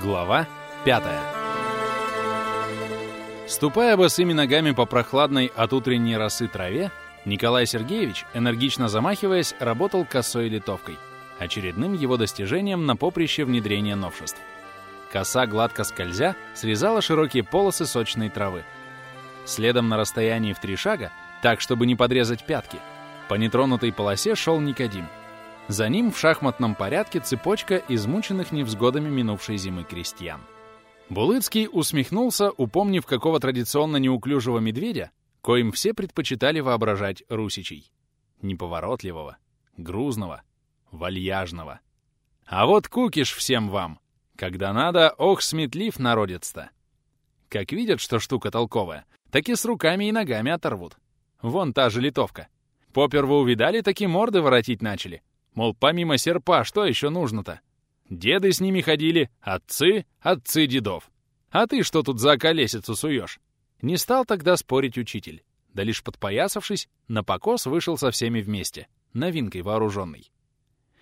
Глава 5 Ступая босыми ногами по прохладной от утренней росы траве, Николай Сергеевич, энергично замахиваясь, работал косой литовкой, очередным его достижением на поприще внедрения новшеств. Коса, гладко скользя, срезала широкие полосы сочной травы. Следом на расстоянии в три шага, так, чтобы не подрезать пятки, по нетронутой полосе шел Никодим — за ним в шахматном порядке цепочка измученных невзгодами минувшей зимы крестьян. Булыцкий усмехнулся, упомнив какого традиционно неуклюжего медведя, коим все предпочитали воображать русичей. Неповоротливого, грузного, вальяжного. А вот кукиш всем вам. Когда надо, ох, сметлив народец-то. Как видят, что штука толковая, так и с руками и ногами оторвут. Вон та же литовка. Поперву увидали, так и морды воротить начали. Мол, помимо серпа, что еще нужно-то? Деды с ними ходили, отцы, отцы дедов. А ты что тут за колесицу суешь? Не стал тогда спорить учитель. Да лишь подпоясавшись, на покос вышел со всеми вместе, новинкой вооруженный.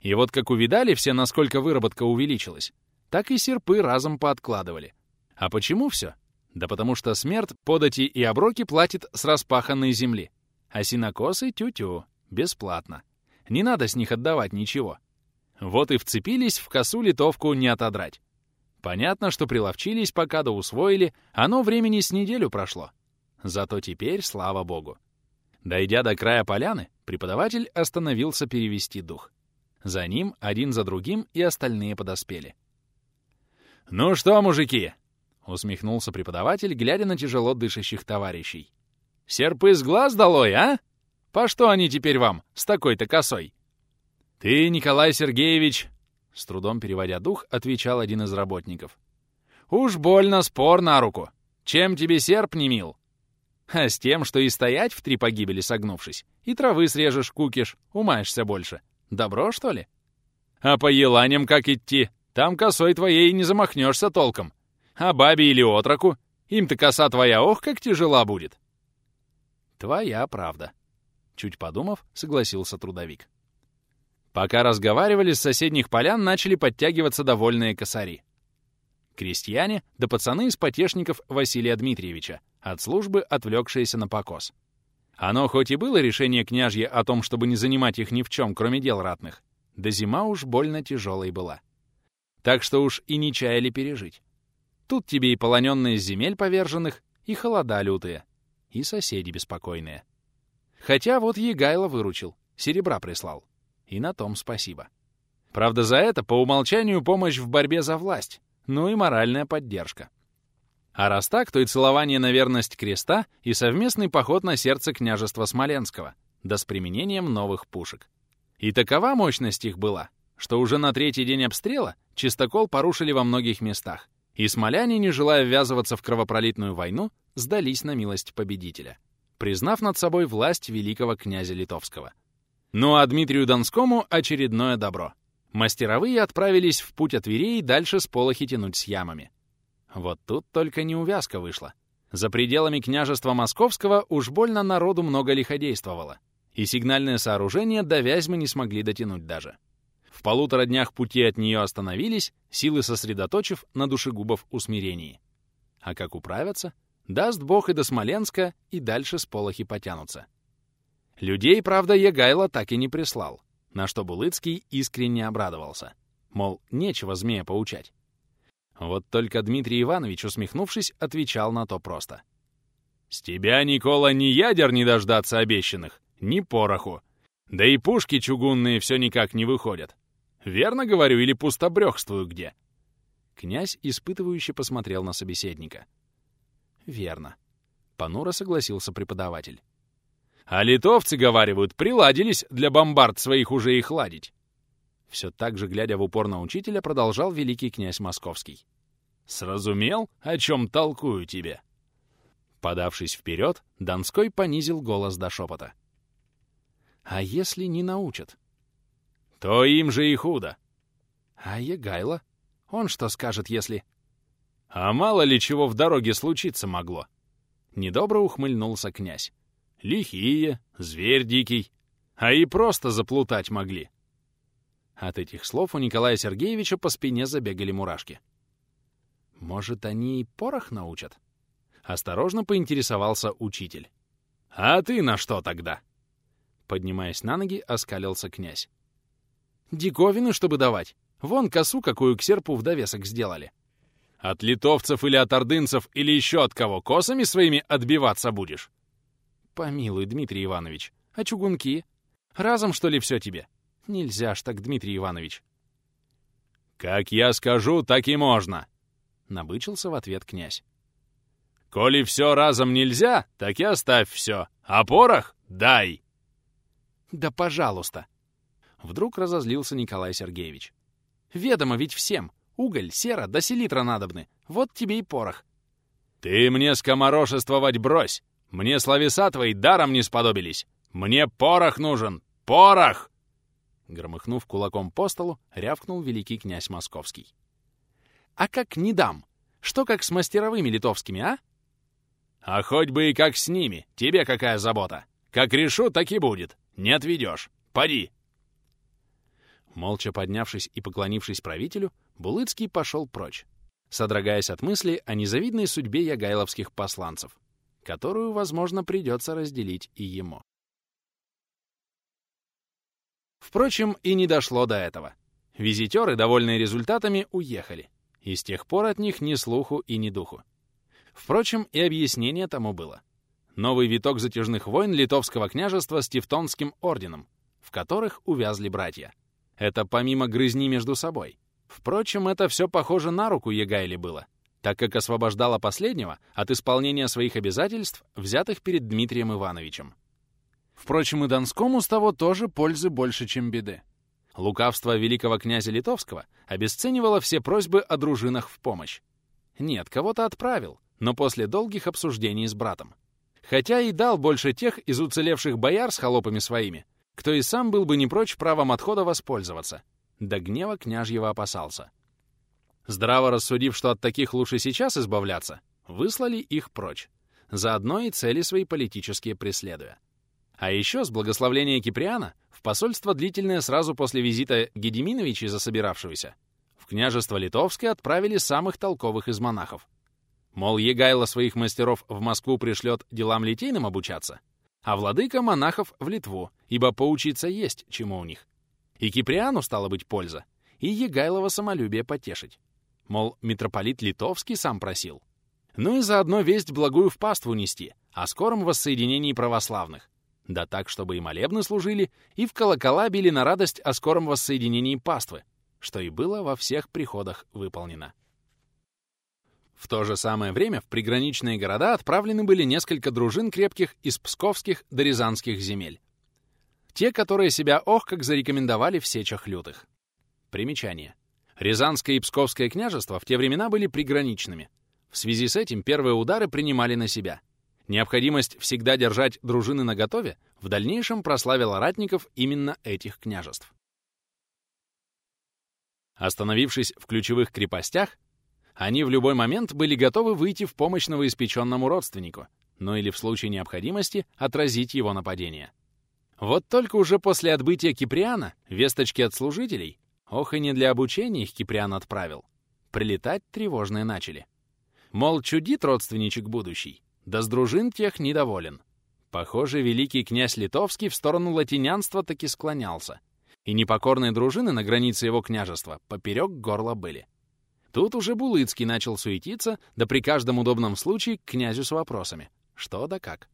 И вот как увидали все, насколько выработка увеличилась, так и серпы разом пооткладывали. А почему все? Да потому что смерть подати и оброки платит с распаханной земли, а синокосы тю-тю, бесплатно. Не надо с них отдавать ничего. Вот и вцепились в косу литовку не отодрать. Понятно, что приловчились, пока да усвоили, оно времени с неделю прошло. Зато теперь, слава богу. Дойдя до края поляны, преподаватель остановился перевести дух. За ним, один за другим, и остальные подоспели. «Ну что, мужики?» — усмехнулся преподаватель, глядя на тяжело дышащих товарищей. «Серпы с глаз долой, а?» По что они теперь вам с такой-то косой?» «Ты, Николай Сергеевич...» С трудом переводя дух, отвечал один из работников. «Уж больно спор на руку. Чем тебе серп не мил?» «А с тем, что и стоять в три погибели согнувшись, и травы срежешь, кукиш, умаешься больше. Добро, что ли?» «А по еланям как идти? Там косой твоей не замахнешься толком. А бабе или отроку? Им-то коса твоя ох, как тяжела будет!» «Твоя правда», Чуть подумав, согласился трудовик. Пока разговаривали, с соседних полян начали подтягиваться довольные косари. Крестьяне да пацаны из потешников Василия Дмитриевича, от службы отвлекшиеся на покос. Оно хоть и было решение княжье о том, чтобы не занимать их ни в чем, кроме дел ратных, да зима уж больно тяжелой была. Так что уж и не чаяли пережить. Тут тебе и полоненные земель поверженных, и холода лютые, и соседи беспокойные. Хотя вот Егайло выручил, серебра прислал. И на том спасибо. Правда, за это по умолчанию помощь в борьбе за власть, ну и моральная поддержка. А раз так, то и целование на верность креста и совместный поход на сердце княжества Смоленского, да с применением новых пушек. И такова мощность их была, что уже на третий день обстрела чистокол порушили во многих местах, и смоляне, не желая ввязываться в кровопролитную войну, сдались на милость победителя признав над собой власть великого князя Литовского. Ну а Дмитрию Донскому очередное добро. Мастеровые отправились в путь от Тверей дальше с полохи тянуть с ямами. Вот тут только неувязка вышла. За пределами княжества Московского уж больно народу много лиходействовало, и сигнальные сооружения до Вязьмы не смогли дотянуть даже. В полутора днях пути от нее остановились, силы сосредоточив на душегубов усмирении. А как управятся — Даст бог и до Смоленска, и дальше с полохи потянутся. Людей, правда, Егайло так и не прислал, на что Булыцкий искренне обрадовался. Мол, нечего змея поучать. Вот только Дмитрий Иванович, усмехнувшись, отвечал на то просто. «С тебя, Никола, ни ядер не дождаться обещанных, ни пороху. Да и пушки чугунные все никак не выходят. Верно говорю или пустобрехствую где?» Князь испытывающе посмотрел на собеседника. Верно. Понуро согласился преподаватель. А литовцы, говаривают, приладились для бомбард своих уже их ладить. Все так же, глядя в упор на учителя, продолжал великий князь Московский. «Сразумел, о чем толкую тебе?» Подавшись вперед, Донской понизил голос до шепота. «А если не научат?» «То им же и худо!» «А Егайло? Он что скажет, если...» А мало ли чего в дороге случиться могло. Недобро ухмыльнулся князь. Лихие, зверь дикий, а и просто заплутать могли. От этих слов у Николая Сергеевича по спине забегали мурашки. Может, они и порох научат? Осторожно поинтересовался учитель. «А ты на что тогда?» Поднимаясь на ноги, оскалился князь. «Диковины, чтобы давать. Вон косу, какую к серпу в довесок сделали. От литовцев или от ордынцев или еще от кого косами своими отбиваться будешь?» «Помилуй, Дмитрий Иванович, а чугунки? Разом, что ли, все тебе? Нельзя ж так, Дмитрий Иванович». «Как я скажу, так и можно!» — набычился в ответ князь. «Коли все разом нельзя, так и оставь все, а порох дай!» «Да пожалуйста!» Вдруг разозлился Николай Сергеевич. «Ведомо ведь всем! Уголь, сера да селитра надобны. Вот тебе и порох!» «Ты мне скоморошествовать брось! Мне словеса твои даром не сподобились! Мне порох нужен! Порох!» Громыхнув кулаком по столу, рявкнул великий князь Московский. «А как не дам? Что как с мастеровыми литовскими, а?» «А хоть бы и как с ними! Тебе какая забота! Как решу, так и будет! Не отведешь! Поди!» Молча поднявшись и поклонившись правителю, Булыцкий пошел прочь, содрогаясь от мысли о незавидной судьбе ягайловских посланцев, которую, возможно, придется разделить и ему. Впрочем, и не дошло до этого. Визитеры, довольные результатами, уехали, и с тех пор от них ни слуху и ни духу. Впрочем, и объяснение тому было. Новый виток затяжных войн литовского княжества с Тевтонским орденом, в которых увязли братья. Это помимо грызни между собой. Впрочем, это все похоже на руку Егайле было, так как освобождало последнего от исполнения своих обязательств, взятых перед Дмитрием Ивановичем. Впрочем, и Донскому с того тоже пользы больше, чем беды. Лукавство великого князя Литовского обесценивало все просьбы о дружинах в помощь. Нет, кого-то отправил, но после долгих обсуждений с братом. Хотя и дал больше тех из уцелевших бояр с холопами своими, кто и сам был бы не прочь правом отхода воспользоваться. До гнева княжьего опасался. Здраво рассудив, что от таких лучше сейчас избавляться, выслали их прочь, заодно и цели свои политические преследуя. А еще с благословления Киприана в посольство длительное сразу после визита Гедеминовича засобиравшегося в княжество Литовское отправили самых толковых из монахов. Мол, Егайло своих мастеров в Москву пришлет делам литейным обучаться, а владыка монахов в Литву, ибо поучиться есть чему у них. И Киприану стало быть польза, и Егайлова самолюбие потешить. Мол, митрополит Литовский сам просил. Ну и заодно весть благую в паству нести о скором воссоединении православных, да так, чтобы и молебны служили, и в колокола били на радость о скором воссоединении паствы, что и было во всех приходах выполнено. В то же самое время в приграничные города отправлены были несколько дружин крепких из псковских до рязанских земель. Те, которые себя ох как зарекомендовали в сечах лютых. Примечание. Рязанское и Псковское княжества в те времена были приграничными. В связи с этим первые удары принимали на себя — Необходимость всегда держать дружины наготове в дальнейшем прославила ратников именно этих княжеств. Остановившись в ключевых крепостях, они в любой момент были готовы выйти в помощь новоиспеченному родственнику, но или в случае необходимости отразить его нападение. Вот только уже после отбытия Киприана весточки от служителей, ох и не для обучения их Киприан отправил, прилетать тревожные начали. Мол, чудит родственничек будущий, да с дружин тех недоволен. Похоже, великий князь Литовский в сторону латинянства таки склонялся, и непокорные дружины на границе его княжества поперек горла были. Тут уже Булыцкий начал суетиться, да при каждом удобном случае к князю с вопросами. Что да как.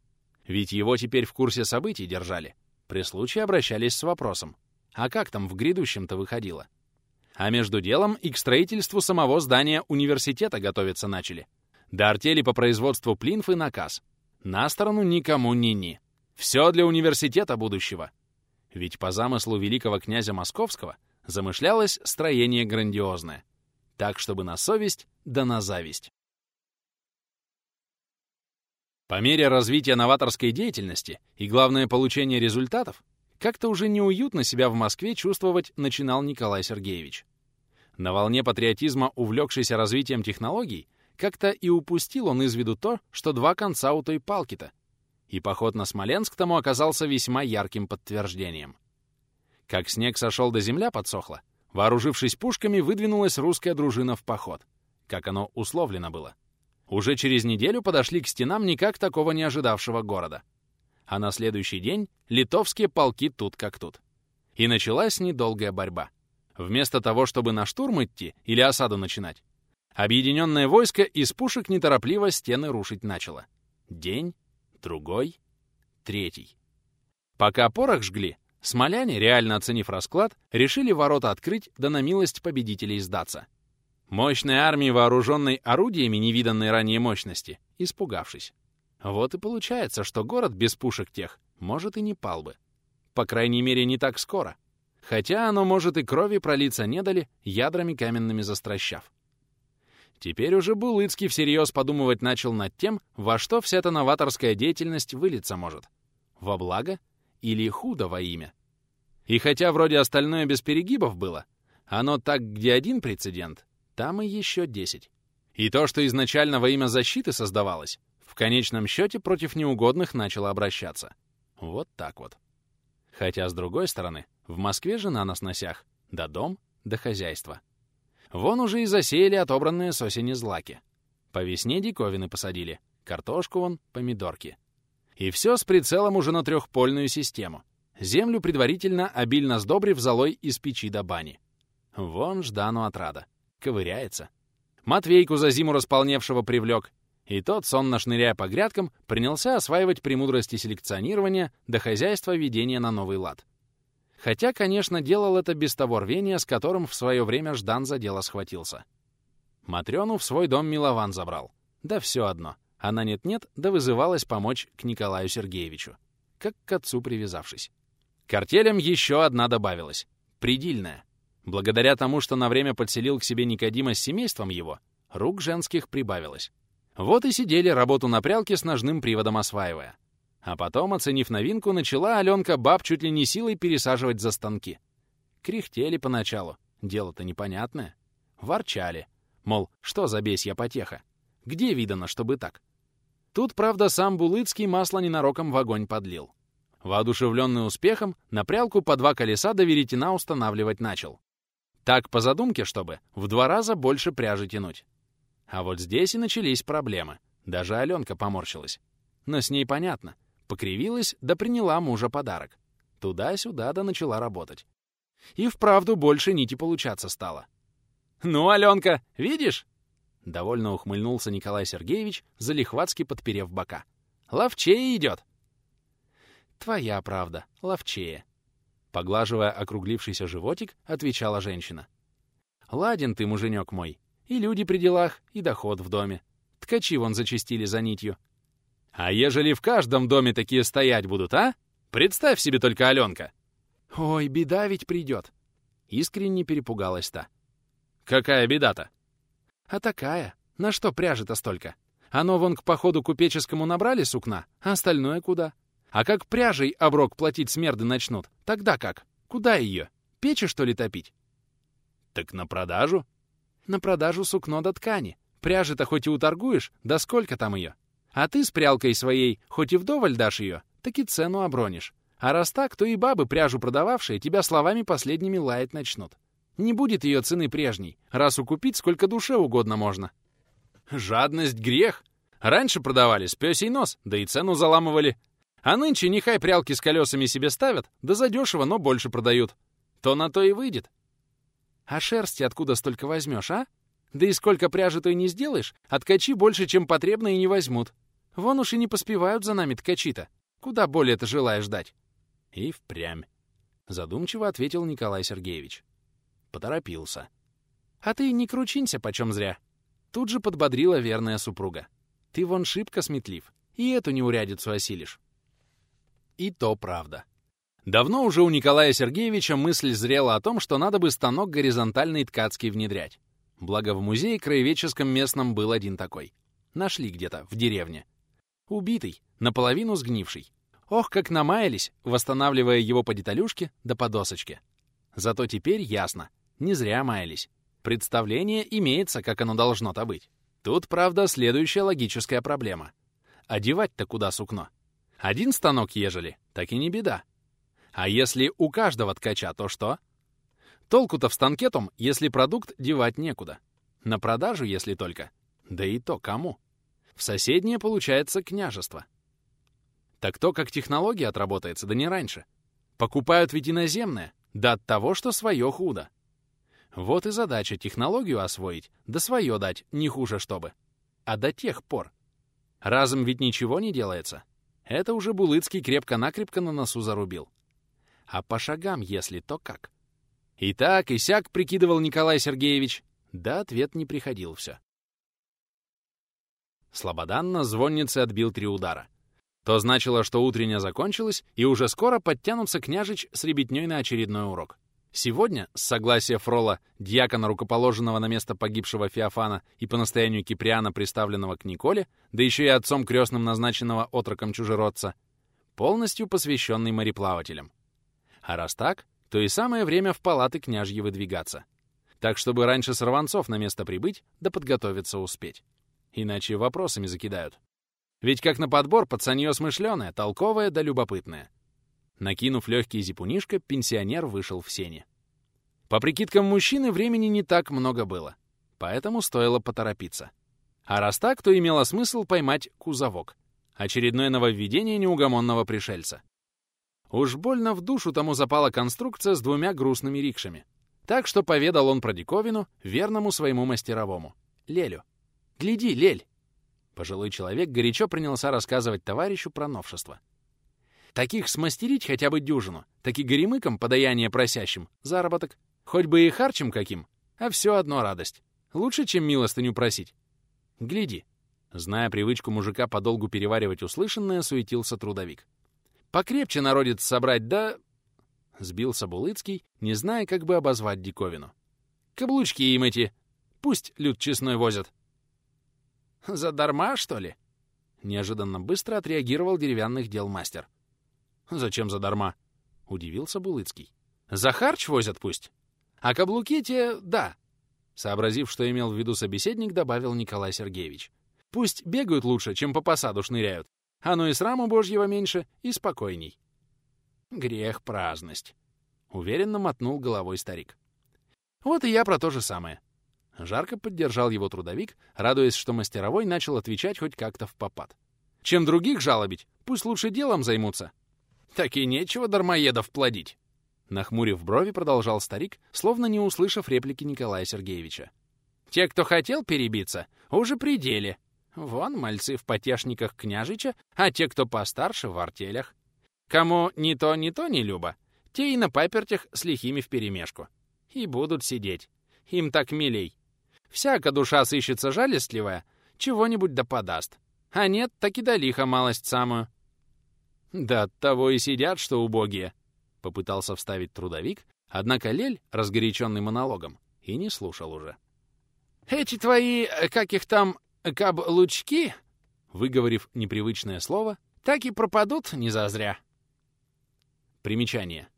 Ведь его теперь в курсе событий держали. При случае обращались с вопросом. А как там в грядущем-то выходило? А между делом и к строительству самого здания университета готовиться начали. До артели по производству плинфы наказ. На сторону никому ни-ни. Все для университета будущего. Ведь по замыслу великого князя Московского замышлялось строение грандиозное. Так, чтобы на совесть да на зависть. По мере развития новаторской деятельности и, главное, получения результатов, как-то уже неуютно себя в Москве чувствовать начинал Николай Сергеевич. На волне патриотизма, увлекшийся развитием технологий, как-то и упустил он из виду то, что два конца у той палки-то. И поход на Смоленск тому оказался весьма ярким подтверждением. Как снег сошел до земля подсохла, вооружившись пушками, выдвинулась русская дружина в поход, как оно условлено было. Уже через неделю подошли к стенам никак такого не ожидавшего города. А на следующий день литовские полки тут как тут. И началась недолгая борьба. Вместо того, чтобы на штурм идти или осаду начинать, объединенное войско из пушек неторопливо стены рушить начало. День, другой, третий. Пока порох жгли, смоляне, реально оценив расклад, решили ворота открыть да на милость победителей сдаться. Мощной армии, вооруженной орудиями невиданной ранее мощности, испугавшись. Вот и получается, что город без пушек тех, может, и не пал бы. По крайней мере, не так скоро. Хотя оно может и крови пролиться не дали, ядрами каменными застращав. Теперь уже Булыцкий всерьез подумывать начал над тем, во что вся эта новаторская деятельность вылиться может. Во благо или худо во имя. И хотя вроде остальное без перегибов было, оно так, где один прецедент, там и еще 10. И то, что изначально во имя защиты создавалось, в конечном счете против неугодных начало обращаться. Вот так вот. Хотя, с другой стороны, в Москве жена на сносях, да дом, да хозяйство. Вон уже и засеяли отобранные с осени злаки. По весне диковины посадили, картошку вон, помидорки. И все с прицелом уже на трехпольную систему. Землю предварительно обильно сдобрив золой из печи до бани. Вон Ждану отрада ковыряется. Матвейку за зиму располневшего привлек, и тот, сонно шныряя по грядкам, принялся осваивать премудрости селекционирования до хозяйства ведения на новый лад. Хотя, конечно, делал это без того рвения, с которым в свое время Ждан за дело схватился. Матрёну в свой дом Милован забрал. Да все одно. Она нет-нет, да вызывалась помочь к Николаю Сергеевичу, как к отцу привязавшись. К артелям еще одна добавилась. Предельная. Благодаря тому, что на время подселил к себе Никодима с семейством его, рук женских прибавилось. Вот и сидели работу на прялке с ножным приводом осваивая. А потом, оценив новинку, начала Аленка баб чуть ли не силой пересаживать за станки. Кряхтели поначалу, дело-то непонятное. Ворчали, мол, что за бесья потеха? Где видано, чтобы так? Тут, правда, сам Булыцкий масло ненароком в огонь подлил. Воодушевленный успехом, на прялку по два колеса до веретена устанавливать начал. Так, по задумке, чтобы в два раза больше пряжи тянуть. А вот здесь и начались проблемы. Даже Аленка поморщилась. Но с ней понятно. Покривилась, да приняла мужа подарок. Туда-сюда да начала работать. И вправду больше нити получаться стало. «Ну, Аленка, видишь?» Довольно ухмыльнулся Николай Сергеевич, залихватски подперев бока. «Ловчее идет!» «Твоя правда, ловчее», Поглаживая округлившийся животик, отвечала женщина. «Ладен ты, муженек мой. И люди при делах, и доход в доме. Ткачи вон зачистили за нитью. А ежели в каждом доме такие стоять будут, а? Представь себе только Аленка!» «Ой, беда ведь придет!» Искренне перепугалась та. «Какая беда-то?» «А такая. На что пряжи-то столько? Оно вон к походу купеческому набрали сукна, а остальное куда? А как пряжей оброк платить смерды начнут, тогда как? Куда ее? Печи, что ли, топить? Так на продажу? На продажу сукно до ткани. Пряжи-то хоть и уторгуешь, да сколько там ее? А ты с прялкой своей, хоть и вдоволь дашь ее, так и цену обронишь. А раз так, то и бабы, пряжу продававшие, тебя словами последними лаять начнут. Не будет ее цены прежней, раз укупить сколько душе угодно можно. Жадность — грех. Раньше продавали с пёсей нос, да и цену заламывали. А нынче нехай прялки с колесами себе ставят, да задешево, но больше продают. То на то и выйдет. А шерсти откуда столько возьмешь, а? Да и сколько пряжи то и не сделаешь, а ткачи больше, чем потребно, и не возьмут. Вон уж и не поспевают за нами ткачи-то. Куда более ты желаешь ждать? И впрямь. Задумчиво ответил Николай Сергеевич. Поторопился. А ты не кручинься почем зря. Тут же подбодрила верная супруга. Ты вон шибко сметлив, и эту неурядицу осилишь. И то правда. Давно уже у Николая Сергеевича мысль зрела о том, что надо бы станок горизонтальный ткацкий внедрять. Благо в музее краеведческом местном был один такой. Нашли где-то, в деревне. Убитый, наполовину сгнивший. Ох, как намаялись, восстанавливая его по деталюшке да по досочке. Зато теперь ясно, не зря маялись. Представление имеется, как оно должно-то быть. Тут, правда, следующая логическая проблема. Одевать-то куда сукно? Один станок ежели, так и не беда. А если у каждого ткача, то что? Толку-то в станке том, если продукт девать некуда. На продажу, если только. Да и то кому? В соседнее, получается, княжество. Так то, как технология отработается, да не раньше. Покупают ведь иноземное, да от того, что свое худо. Вот и задача технологию освоить, да свое дать, не хуже чтобы. А до тех пор. Разом ведь ничего не делается. Это уже Булыцкий крепко-накрепко на носу зарубил. А по шагам, если то как? И так, и сяк прикидывал Николай Сергеевич, да ответ не приходил все. Слободанно звонницы отбил три удара. То значило, что утренняя закончилась, и уже скоро подтянутся княжич с ребятней на очередной урок. Сегодня, с согласия Фрола, дьякона, рукоположенного на место погибшего Феофана и по настоянию Киприана, приставленного к Николе, да еще и отцом крестным назначенного отроком чужеродца, полностью посвященный мореплавателям. А раз так, то и самое время в палаты княжьи выдвигаться. Так, чтобы раньше сорванцов на место прибыть, да подготовиться успеть. Иначе вопросами закидают. Ведь как на подбор пацанье смышленое, толковое да любопытное. Накинув легкий зипунишко, пенсионер вышел в сене. По прикидкам мужчины, времени не так много было, поэтому стоило поторопиться. А раз так, то имело смысл поймать кузовок. Очередное нововведение неугомонного пришельца. Уж больно в душу тому запала конструкция с двумя грустными рикшами. Так что поведал он про диковину верному своему мастеровому, Лелю. «Гляди, Лель!» Пожилой человек горячо принялся рассказывать товарищу про новшество. Таких смастерить хотя бы дюжину, так и горемыкам, подаяние просящим, заработок. Хоть бы и харчем каким, а все одно радость. Лучше, чем милостыню просить. Гляди. Зная привычку мужика подолгу переваривать услышанное, суетился трудовик. Покрепче народец собрать, да... Сбился Булыцкий, не зная, как бы обозвать диковину. Каблучки им эти. Пусть люд честной возят. «Задарма, что ли?» Неожиданно быстро отреагировал деревянных дел мастер. «Зачем задарма?» — удивился Булыцкий. «За харч возят пусть. А каблуки те — да». Сообразив, что имел в виду собеседник, добавил Николай Сергеевич. «Пусть бегают лучше, чем по посаду шныряют. Оно и сраму божьего меньше, и спокойней». «Грех праздность», — уверенно мотнул головой старик. «Вот и я про то же самое. Жарко поддержал его трудовик, радуясь, что мастеровой начал отвечать хоть как-то в попад. «Чем других жалобить, пусть лучше делом займутся». «Так и нечего дармоедов плодить», — нахмурив брови, продолжал старик, словно не услышав реплики Николая Сергеевича. «Те, кто хотел перебиться, уже при деле. Вон мальцы в потешниках княжича, а те, кто постарше, в артелях. Кому ни то, ни то не любо, те и на папертях с лихими вперемешку. И будут сидеть. Им так милей. Всяко душа сыщется жалостливая, чего-нибудь да подаст. А нет, так и да лиха малость самую. Да от того и сидят, что убогие. Попытался вставить трудовик, однако Лель, разгоряченный монологом, и не слушал уже. «Эти твои, э, как их там, каблучки?» Выговорив непривычное слово, так и пропадут не зазря. Примечание.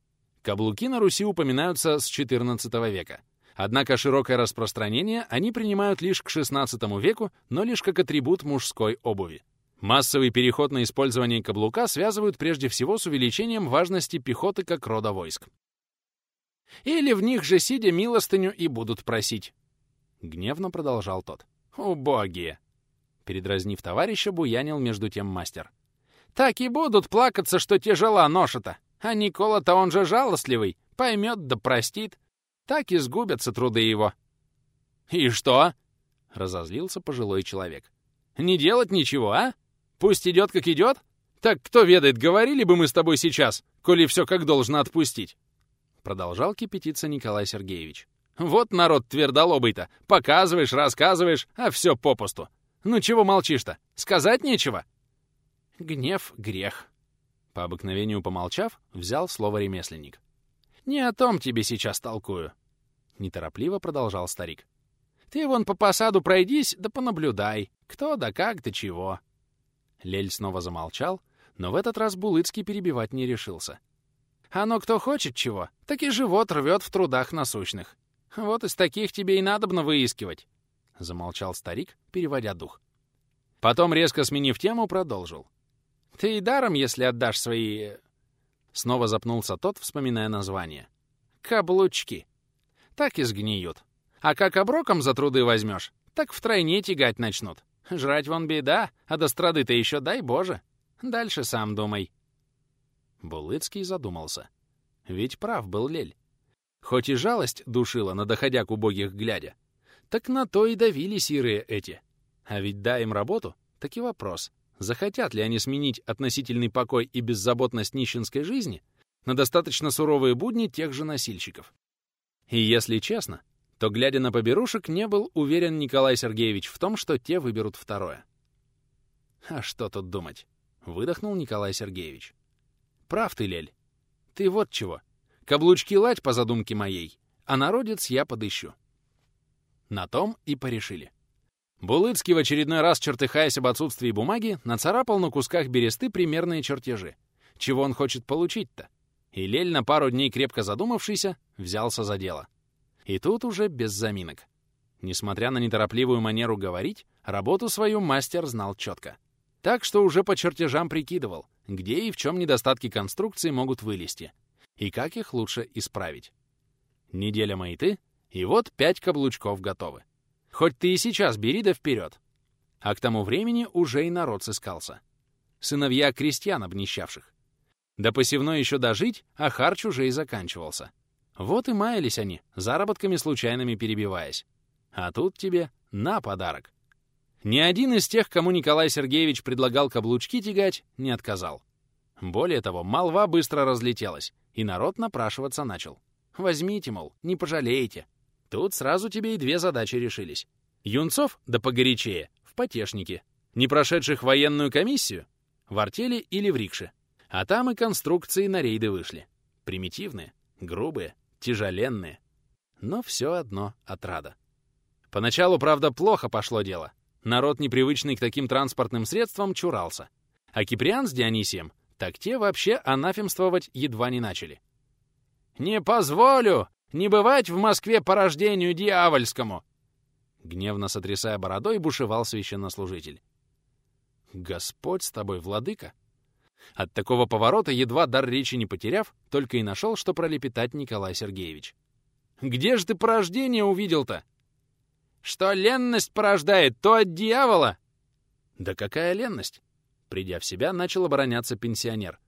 Каблуки на Руси упоминаются с XIV века. Однако широкое распространение они принимают лишь к XVI веку, но лишь как атрибут мужской обуви. Массовый переход на использование каблука связывают прежде всего с увеличением важности пехоты как рода войск. «Или в них же, сидя, милостыню и будут просить», — гневно продолжал тот. «Убогие!» Передразнив товарища, буянил между тем мастер. «Так и будут плакаться, что тяжела ноша-то. А Никола-то он же жалостливый, поймет да простит так и сгубятся труды его». «И что?» — разозлился пожилой человек. «Не делать ничего, а? Пусть идет, как идет? Так кто ведает, говорили бы мы с тобой сейчас, коли все как должно отпустить?» Продолжал кипятиться Николай Сергеевич. «Вот народ твердолобый-то. Показываешь, рассказываешь, а все попусту. Ну чего молчишь-то? Сказать нечего?» «Гнев — грех». По обыкновению помолчав, взял слово ремесленник. «Не о том тебе сейчас толкую», — неторопливо продолжал старик. «Ты вон по посаду пройдись, да понаблюдай, кто да как да чего». Лель снова замолчал, но в этот раз Булыцкий перебивать не решился. «Оно кто хочет чего, так и живот рвет в трудах насущных. Вот из таких тебе и надобно выискивать», — замолчал старик, переводя дух. Потом, резко сменив тему, продолжил. «Ты и даром, если отдашь свои Снова запнулся тот, вспоминая название. Каблучки. Так и сгниют. А как оброком за труды возьмешь, так втройне тягать начнут. Жрать вон беда, а до страды-то еще дай Боже. Дальше сам думай. Булыцкий задумался. Ведь прав был Лель. Хоть и жалость душила на доходяк убогих глядя, так на то и давили сирые эти. А ведь дай им работу, так и вопрос, захотят ли они сменить относительный покой и беззаботность нищенской жизни на достаточно суровые будни тех же носильщиков. И если честно, то, глядя на поберушек, не был уверен Николай Сергеевич в том, что те выберут второе. «А что тут думать?» — выдохнул Николай Сергеевич. «Прав ты, Лель. Ты вот чего. Каблучки лать по задумке моей, а народец я подыщу». На том и порешили. Булыцкий в очередной раз, чертыхаясь об отсутствии бумаги, нацарапал на кусках бересты примерные чертежи. Чего он хочет получить-то? И Лель, на пару дней крепко задумавшийся, взялся за дело. И тут уже без заминок. Несмотря на неторопливую манеру говорить, работу свою мастер знал четко. Так что уже по чертежам прикидывал, где и в чем недостатки конструкции могут вылезти, и как их лучше исправить. Неделя маяты, и вот пять каблучков готовы. Хоть ты и сейчас бери да вперед. А к тому времени уже и народ сыскался. Сыновья крестьян обнищавших. До посевной еще дожить, а харч уже и заканчивался. Вот и маялись они, заработками случайными перебиваясь. А тут тебе на подарок. Ни один из тех, кому Николай Сергеевич предлагал каблучки тягать, не отказал. Более того, молва быстро разлетелась, и народ напрашиваться начал. Возьмите, мол, не пожалеете. Тут сразу тебе и две задачи решились. Юнцов, да погорячее, в потешнике. Не прошедших военную комиссию, в артели или в рикше. А там и конструкции на рейды вышли. Примитивные, грубые, тяжеленные. Но все одно отрада. Поначалу, правда, плохо пошло дело. Народ, непривычный к таким транспортным средствам, чурался. А Киприан с Дионисием, так те вообще анафемствовать едва не начали. «Не позволю! Не бывать в Москве по рождению дьявольскому!» Гневно сотрясая бородой, бушевал священнослужитель. «Господь с тобой, владыка!» От такого поворота, едва дар речи не потеряв, только и нашел, что пролепетать Николай Сергеевич. «Где же ты порождение увидел-то?» «Что ленность порождает, то от дьявола!» «Да какая ленность?» Придя в себя, начал обороняться пенсионер.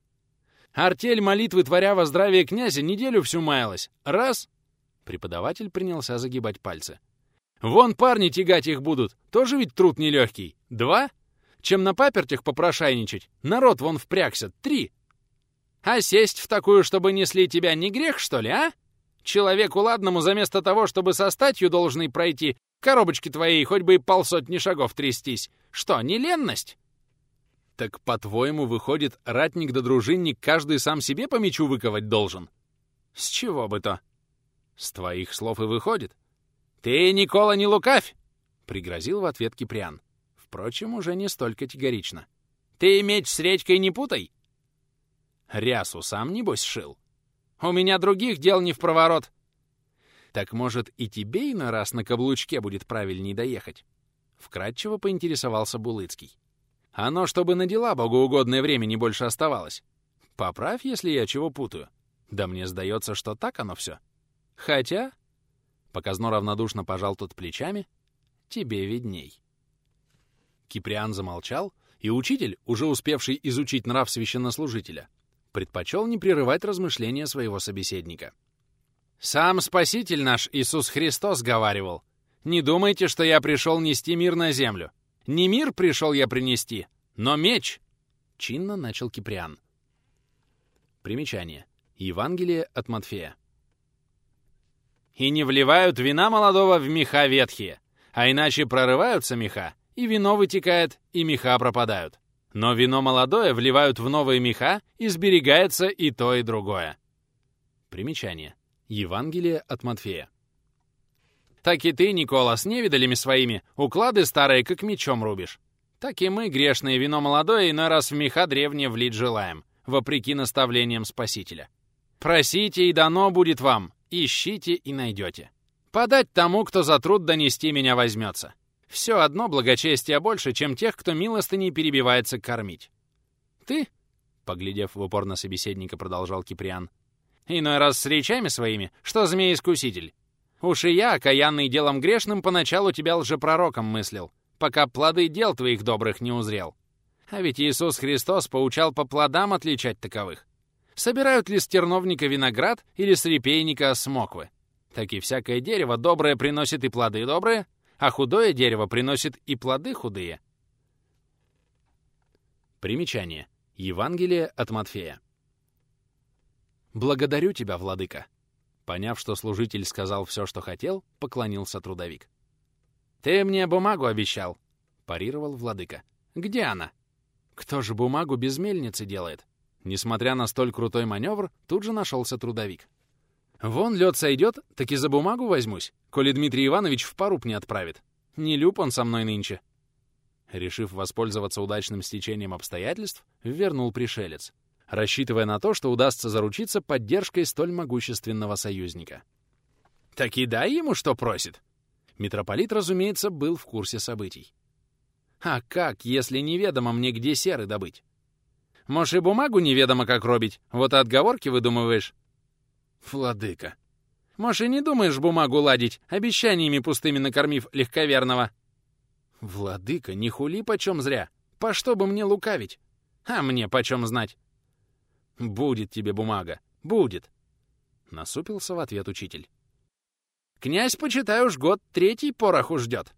«Артель молитвы творя во здравие князя неделю всю маялась. Раз!» Преподаватель принялся загибать пальцы. «Вон парни тягать их будут, тоже ведь труд нелегкий. Два!» Чем на папертях попрошайничать. Народ вон впрягся. Три. А сесть в такую, чтобы несли тебя, не грех, что ли, а? Человеку ладному, заместо того, чтобы со статью должный пройти, коробочки твоей хоть бы и полсотни шагов трястись. Что, не ленность? Так, по-твоему, выходит, ратник да дружинник каждый сам себе по мечу выковать должен? С чего бы то? С твоих слов и выходит. Ты, Никола, не лукавь! Пригрозил в ответ Киприан. Впрочем, уже не столь категорично. «Ты меч с речкой не путай!» «Рясу сам, небось, шил?» «У меня других дел не в проворот!» «Так, может, и тебе иной раз на каблучке будет правильней доехать?» Вкратчиво поинтересовался Булыцкий. «Оно, чтобы на дела богоугодное время не больше оставалось. Поправь, если я чего путаю. Да мне сдается, что так оно все. Хотя...» Показно равнодушно пожал тот плечами. «Тебе видней». Киприан замолчал, и учитель, уже успевший изучить нрав священнослужителя, предпочел не прерывать размышления своего собеседника. «Сам Спаситель наш Иисус Христос говаривал, «Не думайте, что я пришел нести мир на землю. Не мир пришел я принести, но меч!» Чинно начал Киприан. Примечание. Евангелие от Матфея. «И не вливают вина молодого в меха ветхие, а иначе прорываются меха, и вино вытекает, и меха пропадают. Но вино молодое вливают в новые меха, и сберегается и то, и другое. Примечание. Евангелие от Матфея. Так и ты, Никола, с невидалями своими уклады старые как мечом рубишь. Так и мы, грешное вино молодое, иной раз в меха древнее влить желаем, вопреки наставлениям Спасителя. Просите, и дано будет вам, ищите и найдете. Подать тому, кто за труд донести меня возьмется. Все одно благочестие больше, чем тех, кто милостыней перебивается кормить. Ты, поглядев в упор на собеседника, продолжал Киприан, иной раз с речами своими, что змей-искуситель. Уж и я, окаянный делом грешным, поначалу тебя лжепророком мыслил, пока плоды дел твоих добрых не узрел. А ведь Иисус Христос поучал по плодам отличать таковых. Собирают ли с терновника виноград или с репейника смоквы? Так и всякое дерево доброе приносит и плоды добрые, а худое дерево приносит и плоды худые. Примечание. Евангелие от Матфея. «Благодарю тебя, владыка!» Поняв, что служитель сказал все, что хотел, поклонился трудовик. «Ты мне бумагу обещал!» — парировал владыка. «Где она?» «Кто же бумагу без мельницы делает?» Несмотря на столь крутой маневр, тут же нашелся трудовик. «Вон лед сойдет, так и за бумагу возьмусь, коли Дмитрий Иванович в поруб не отправит. Не люб он со мной нынче». Решив воспользоваться удачным стечением обстоятельств, вернул пришелец, рассчитывая на то, что удастся заручиться поддержкой столь могущественного союзника. «Так и дай ему, что просит!» Митрополит, разумеется, был в курсе событий. «А как, если неведомо мне, где серы добыть?» Может, и бумагу неведомо как робить, вот и отговорки выдумываешь. Владыка. Может, не думаешь бумагу ладить, обещаниями пустыми накормив легковерного. Владыка, не хули почем зря. По что бы мне лукавить? А мне почем знать? Будет тебе бумага, будет. Насупился в ответ учитель. Князь, почитай уж год третий пороху ждет.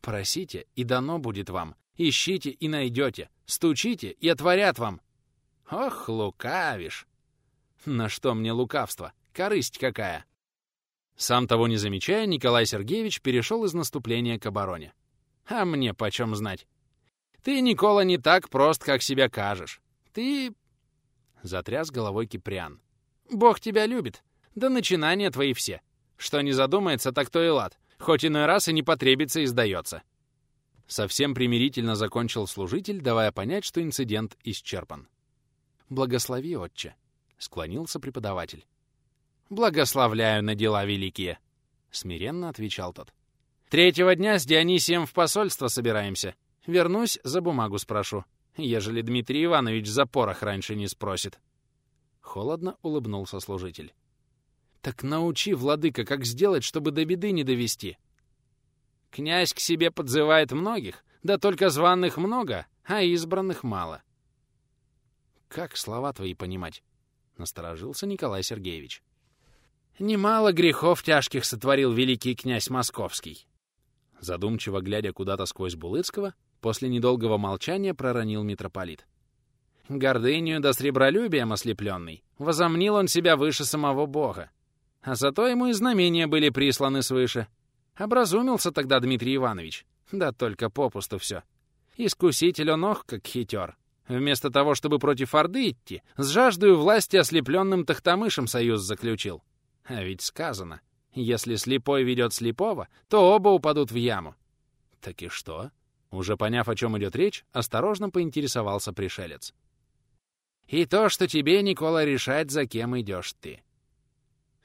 Просите, и дано будет вам. Ищите и найдете. Стучите, и отворят вам. Ох, лукавишь. На что мне лукавство? Корысть какая? Сам того не замечая, Николай Сергеевич перешел из наступления к обороне. А мне почем знать? Ты, Никола, не так прост, как себя кажешь. Ты... Затряс головой Киприан. Бог тебя любит. Да начинания твои все. Что не задумается, так то и лад. Хоть иной раз и не потребится и сдается. Совсем примирительно закончил служитель, давая понять, что инцидент исчерпан. «Благослови, отче», — склонился преподаватель. «Благословляю на дела великие», — смиренно отвечал тот. «Третьего дня с Дионисием в посольство собираемся. Вернусь, за бумагу спрошу, ежели Дмитрий Иванович за порох раньше не спросит». Холодно улыбнулся служитель. «Так научи, владыка, как сделать, чтобы до беды не довести», Князь к себе подзывает многих, да только званых много, а избранных мало. Как слова твои понимать? Насторожился Николай Сергеевич. Немало грехов тяжких сотворил великий князь Московский. Задумчиво глядя куда-то сквозь Булыцкого, после недолгого молчания проронил митрополит. Гордынью да сребролюбием ослепленный, возомнил он себя выше самого Бога. А зато ему и знамения были присланы свыше — Образумился тогда Дмитрий Иванович. Да только попусту все. Искуситель он ох, как хитер. Вместо того, чтобы против Орды идти, с жаждою власти ослепленным Тахтамышем союз заключил. А ведь сказано, если слепой ведет слепого, то оба упадут в яму. Так и что? Уже поняв, о чем идет речь, осторожно поинтересовался пришелец. И то, что тебе, Никола, решать, за кем идешь ты.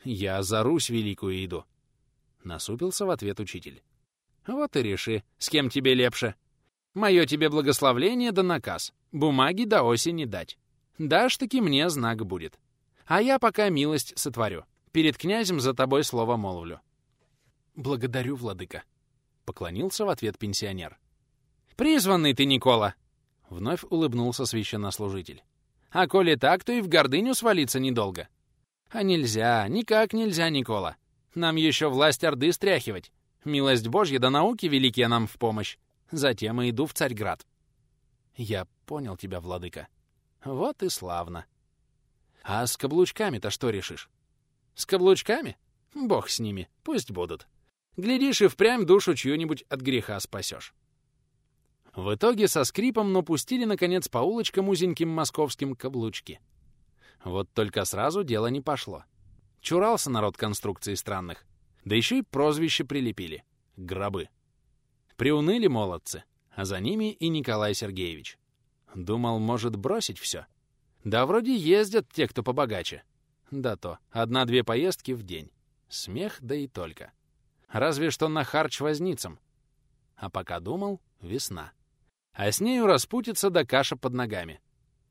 Я за Русь великую иду, Насупился в ответ учитель. Вот и реши, с кем тебе лепше. Мое тебе благословление да наказ. Бумаги до осени дать. Дашь-таки мне знак будет. А я пока милость сотворю. Перед князем за тобой слово молвлю. Благодарю, владыка. Поклонился в ответ пенсионер. «Призванный ты, Никола!» Вновь улыбнулся священнослужитель. «А коли так, то и в гордыню свалиться недолго». «А нельзя, никак нельзя, Никола. Нам еще власть Орды стряхивать. Милость Божья да науки великие нам в помощь. Затем и иду в Царьград. Я понял тебя, владыка. Вот и славно. А с каблучками-то что решишь? С каблучками? Бог с ними, пусть будут. Глядишь, и впрямь душу чью-нибудь от греха спасешь. В итоге со скрипом, но пустили, наконец, по улочкам узеньким московским каблучки. Вот только сразу дело не пошло. Чурался народ конструкций странных. Да еще и прозвище прилепили — гробы. Приуныли молодцы, а за ними и Николай Сергеевич. Думал, может бросить все. Да вроде ездят те, кто побогаче. Да то, одна-две поездки в день. Смех, да и только. Разве что на харч возницам. А пока думал, весна. А с нею распутится да каша под ногами.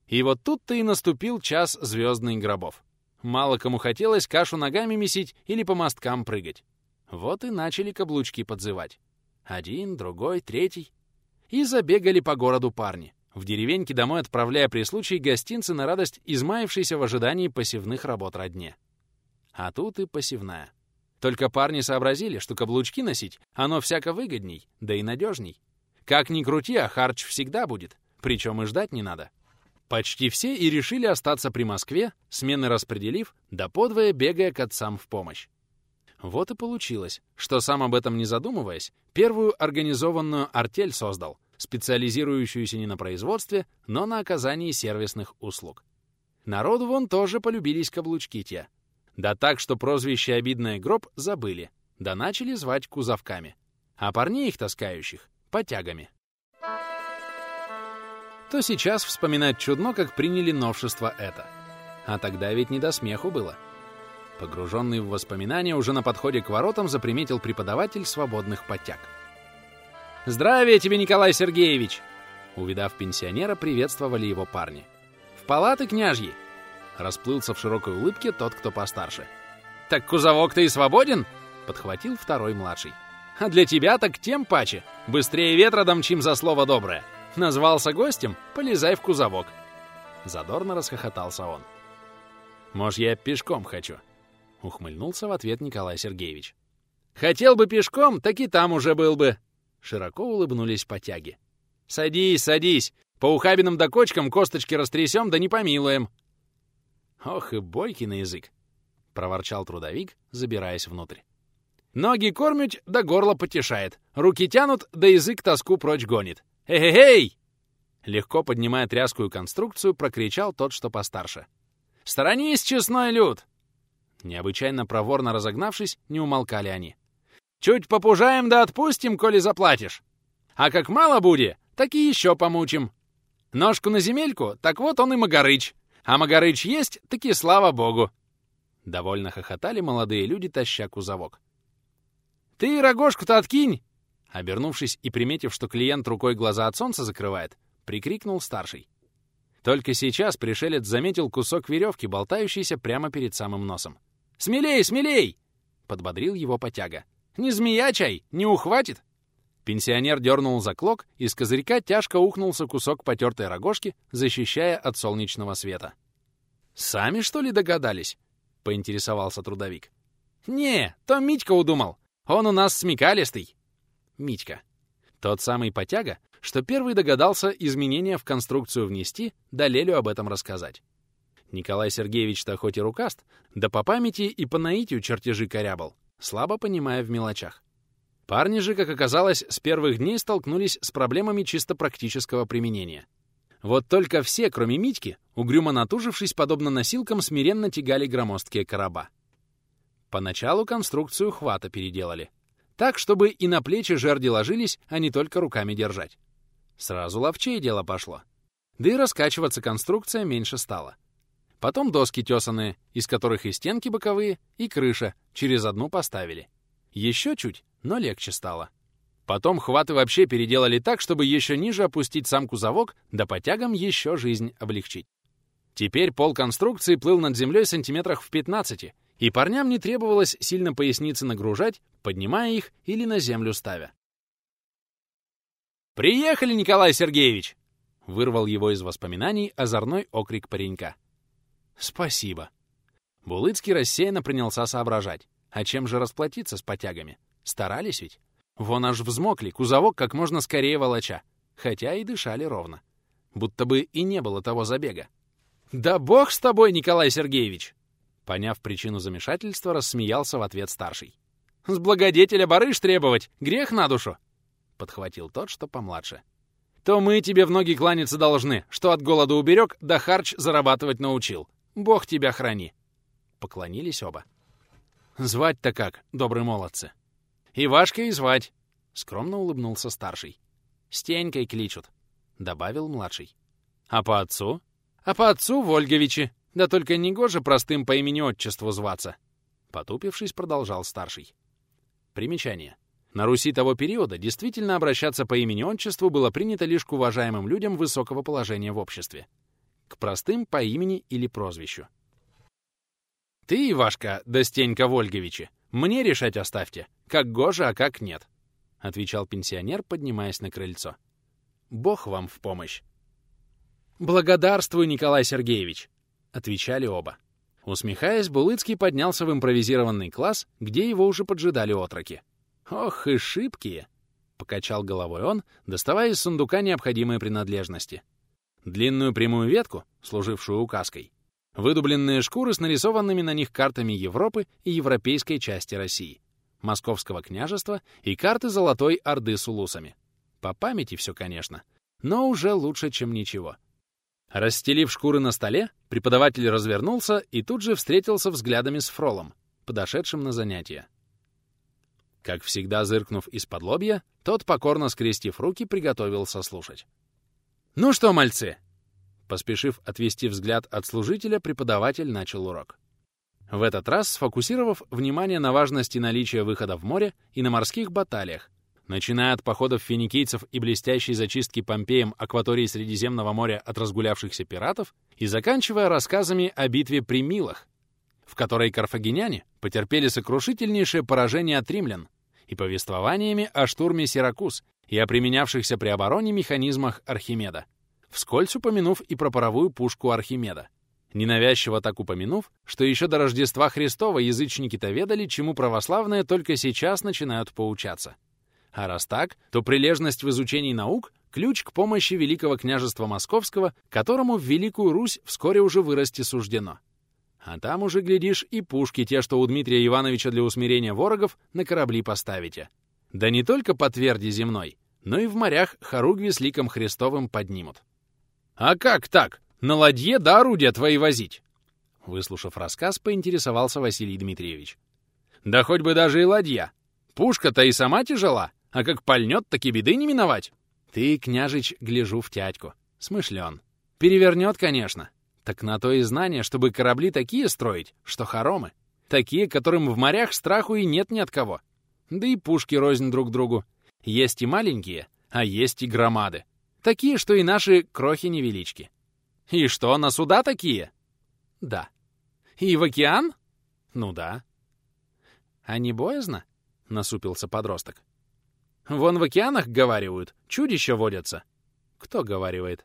И вот тут-то и наступил час звездных гробов. Мало кому хотелось кашу ногами месить или по мосткам прыгать. Вот и начали каблучки подзывать. Один, другой, третий. И забегали по городу парни, в деревеньке домой отправляя при случае гостинцы на радость измаявшейся в ожидании посевных работ родне. А тут и посевная. Только парни сообразили, что каблучки носить оно всяко выгодней, да и надежней. Как ни крути, а харч всегда будет, причем и ждать не надо. Почти все и решили остаться при Москве, смены распределив, да подвое бегая к отцам в помощь. Вот и получилось, что сам об этом не задумываясь, первую организованную артель создал, специализирующуюся не на производстве, но на оказании сервисных услуг. Народу вон тоже полюбились каблучки те. Да так, что прозвище «обидное гроб» забыли, да начали звать кузовками. А парней их таскающих — потягами. То сейчас вспоминать чудно, как приняли новшество это. А тогда ведь не до смеху было. Погруженный в воспоминания, уже на подходе к воротам заприметил преподаватель свободных подтяг. «Здравия тебе, Николай Сергеевич!» Увидав пенсионера, приветствовали его парни. «В палаты, княжьи!» Расплылся в широкой улыбке тот, кто постарше. «Так кузовок-то и свободен?» Подхватил второй младший. «А для тебя так тем паче. Быстрее ветра домчим за слово доброе. Назвался гостем? Полезай в кузовок». Задорно расхохотался он. «Может, я пешком хочу?» Ухмыльнулся в ответ Николай Сергеевич. «Хотел бы пешком, так и там уже был бы!» Широко улыбнулись потяги. «Садись, садись! По ухабинам да кочкам косточки растрясем, да не помилуем!» «Ох и бойкий на язык!» — проворчал трудовик, забираясь внутрь. «Ноги кормят, да горло потешает. Руки тянут, да язык тоску прочь гонит. Эй-эй-эй!» Легко поднимая тряскую конструкцию, прокричал тот, что постарше. «Сторонись, честной люд! Необычайно проворно разогнавшись, не умолкали они. «Чуть попужаем да отпустим, коли заплатишь. А как мало будет, так и еще помучим. Ножку на земельку, так вот он и Магарыч. А Магарыч есть, таки слава богу!» Довольно хохотали молодые люди, таща кузовок. «Ты рогожку-то откинь!» Обернувшись и приметив, что клиент рукой глаза от солнца закрывает, прикрикнул старший. Только сейчас пришелец заметил кусок веревки, болтающийся прямо перед самым носом. «Смелей, смелей!» — подбодрил его потяга. «Не змея чай, не ухватит!» Пенсионер дернул за клок, с козырька тяжко ухнулся кусок потертой рогожки, защищая от солнечного света. «Сами, что ли, догадались?» — поинтересовался трудовик. «Не, то Митька удумал. Он у нас смекалистый». Митька. Тот самый потяга, что первый догадался изменения в конструкцию внести, да Лелю об этом рассказать. Николай Сергеевич-то хоть и рукаст, да по памяти и по наитию чертежи корябал, слабо понимая в мелочах. Парни же, как оказалось, с первых дней столкнулись с проблемами чисто практического применения. Вот только все, кроме Митьки, угрюмо натужившись, подобно носилкам, смиренно тягали громоздкие короба. Поначалу конструкцию хвата переделали. Так, чтобы и на плечи жерди ложились, а не только руками держать. Сразу ловчее дело пошло. Да и раскачиваться конструкция меньше стала. Потом доски тесаные, из которых и стенки боковые, и крыша, через одну поставили. Еще чуть, но легче стало. Потом хваты вообще переделали так, чтобы еще ниже опустить сам кузовок, да по тягам еще жизнь облегчить. Теперь пол конструкции плыл над землей сантиметрах в 15, и парням не требовалось сильно поясницы нагружать, поднимая их или на землю ставя. «Приехали, Николай Сергеевич!» — вырвал его из воспоминаний озорной окрик паренька. «Спасибо». Булыцкий рассеянно принялся соображать. А чем же расплатиться с потягами? Старались ведь? Вон аж взмокли, кузовок как можно скорее волоча. Хотя и дышали ровно. Будто бы и не было того забега. «Да бог с тобой, Николай Сергеевич!» Поняв причину замешательства, рассмеялся в ответ старший. «С благодетеля барыш требовать! Грех на душу!» Подхватил тот, что помладше. «То мы тебе в ноги кланяться должны, что от голода уберег, да харч зарабатывать научил. Бог тебя храни!» Поклонились оба. «Звать-то как, добрые молодцы?» «Ивашкой звать!» — скромно улыбнулся старший. «Стенькой кличут», — добавил младший. «А по отцу?» «А по отцу Вольговичи. Да только не гоже простым по имени-отчеству зваться!» Потупившись, продолжал старший. Примечание. На Руси того периода действительно обращаться по имени-отчеству было принято лишь к уважаемым людям высокого положения в обществе к простым по имени или прозвищу. Ты, Ивашка, да Стенька Вольговичи, мне решать оставьте, как гоже, а как нет, — отвечал пенсионер, поднимаясь на крыльцо. Бог вам в помощь. «Благодарствуй, Николай Сергеевич!» — отвечали оба. Усмехаясь, Булыцкий поднялся в импровизированный класс, где его уже поджидали отроки. «Ох и шибкие!» — покачал головой он, доставая из сундука необходимые принадлежности. Длинную прямую ветку, служившую указкой, выдубленные шкуры с нарисованными на них картами Европы и европейской части России, Московского княжества и карты Золотой Орды с улусами. По памяти все, конечно, но уже лучше, чем ничего. Расстелив шкуры на столе, преподаватель развернулся и тут же встретился взглядами с Фролом, подошедшим на занятия. Как всегда, зыркнув из-под лобья, тот, покорно скрестив руки, приготовился слушать. «Ну что, мальцы?» Поспешив отвести взгляд от служителя, преподаватель начал урок. В этот раз сфокусировав внимание на важности наличия выхода в море и на морских баталиях, начиная от походов финикийцев и блестящей зачистки Помпеем акватории Средиземного моря от разгулявшихся пиратов и заканчивая рассказами о битве при Милах, в которой карфагеняне потерпели сокрушительнейшее поражение от римлян, и повествованиями о штурме Сиракуз и о применявшихся при обороне механизмах Архимеда, вскользь упомянув и про паровую пушку Архимеда. Ненавязчиво так упомянув, что еще до Рождества Христова язычники-то ведали, чему православные только сейчас начинают поучаться. А раз так, то прилежность в изучении наук — ключ к помощи Великого княжества Московского, которому в Великую Русь вскоре уже вырасти суждено. А там уже, глядишь, и пушки те, что у Дмитрия Ивановича для усмирения ворогов, на корабли поставите. Да не только по тверди земной, но и в морях хоругви с ликом Христовым поднимут. «А как так? На ладье да орудия твои возить?» Выслушав рассказ, поинтересовался Василий Дмитриевич. «Да хоть бы даже и ладья. Пушка-то и сама тяжела, а как пальнет, так и беды не миновать. Ты, княжич, гляжу в тядьку. Смышлен. Перевернет, конечно. Так на то и знание, чтобы корабли такие строить, что хоромы. Такие, которым в морях страху и нет ни от кого. Да и пушки рознь друг другу. Есть и маленькие, а есть и громады. Такие, что и наши крохи-невелички. И что, на суда такие? Да. И в океан? Ну да. А не боязно? Насупился подросток. Вон в океанах, говаривают, чудища водятся. Кто говаривает?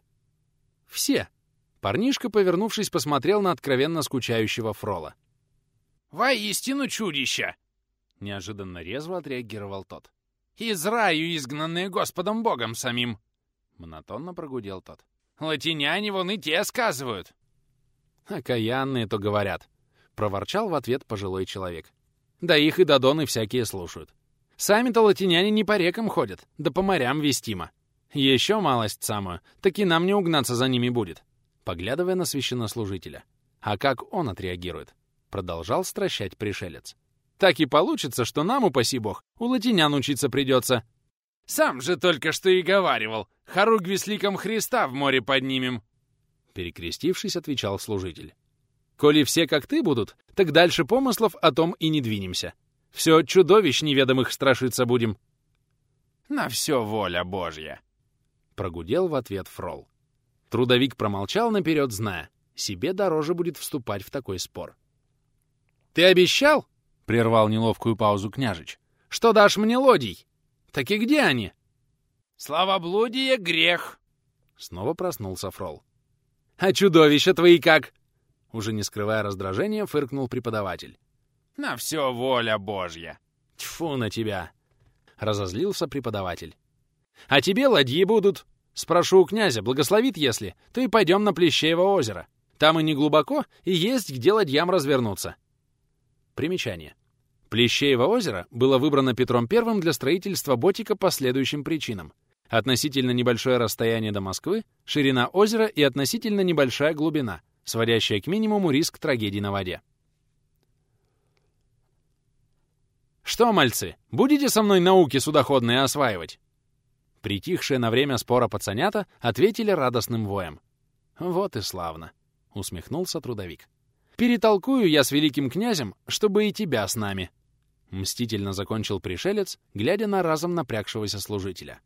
Все. Парнишка, повернувшись, посмотрел на откровенно скучающего Фрола. «Воистину чудища!» Неожиданно резво отреагировал тот. «Из раю изгнанные Господом Богом самим!» Монотонно прогудел тот. «Латиняне вон и те сказывают!» «Окаянные то говорят!» Проворчал в ответ пожилой человек. «Да их и додоны всякие слушают. Сами-то латиняне не по рекам ходят, да по морям вестимо. Еще малость самую, так и нам не угнаться за ними будет. Поглядывая на священнослужителя. А как он отреагирует? Продолжал стращать пришелец. Так и получится, что нам, упаси бог, у латинян учиться придется. Сам же только что и говаривал. Хоругви с ликом Христа в море поднимем. Перекрестившись, отвечал служитель. Коли все как ты будут, так дальше помыслов о том и не двинемся. Все чудовищ неведомых страшиться будем. На все воля Божья. Прогудел в ответ Фрол. Трудовик промолчал наперед, зная, себе дороже будет вступать в такой спор. «Ты обещал?» — прервал неловкую паузу княжич. «Что дашь мне лодий? Так и где они?» «Славоблудие — грех!» Снова проснулся Фрол. «А чудовища твои как?» Уже не скрывая раздражения, фыркнул преподаватель. На все воля Божья. Тьфу на тебя! Разозлился преподаватель. А тебе ладьи будут. Спрошу у князя, благословит если, то и пойдем на Плещеево озеро. Там и не глубоко, и есть где ладьям развернуться. Примечание. Плещеево озеро было выбрано Петром I для строительства ботика по следующим причинам. Относительно небольшое расстояние до Москвы, ширина озера и относительно небольшая глубина, сводящая к минимуму риск трагедии на воде. «Что, мальцы, будете со мной науки судоходные осваивать?» Притихшие на время спора пацанята ответили радостным воем. «Вот и славно», — усмехнулся трудовик. «Перетолкую я с великим князем, чтобы и тебя с нами», — мстительно закончил пришелец, глядя на разом напрягшегося служителя.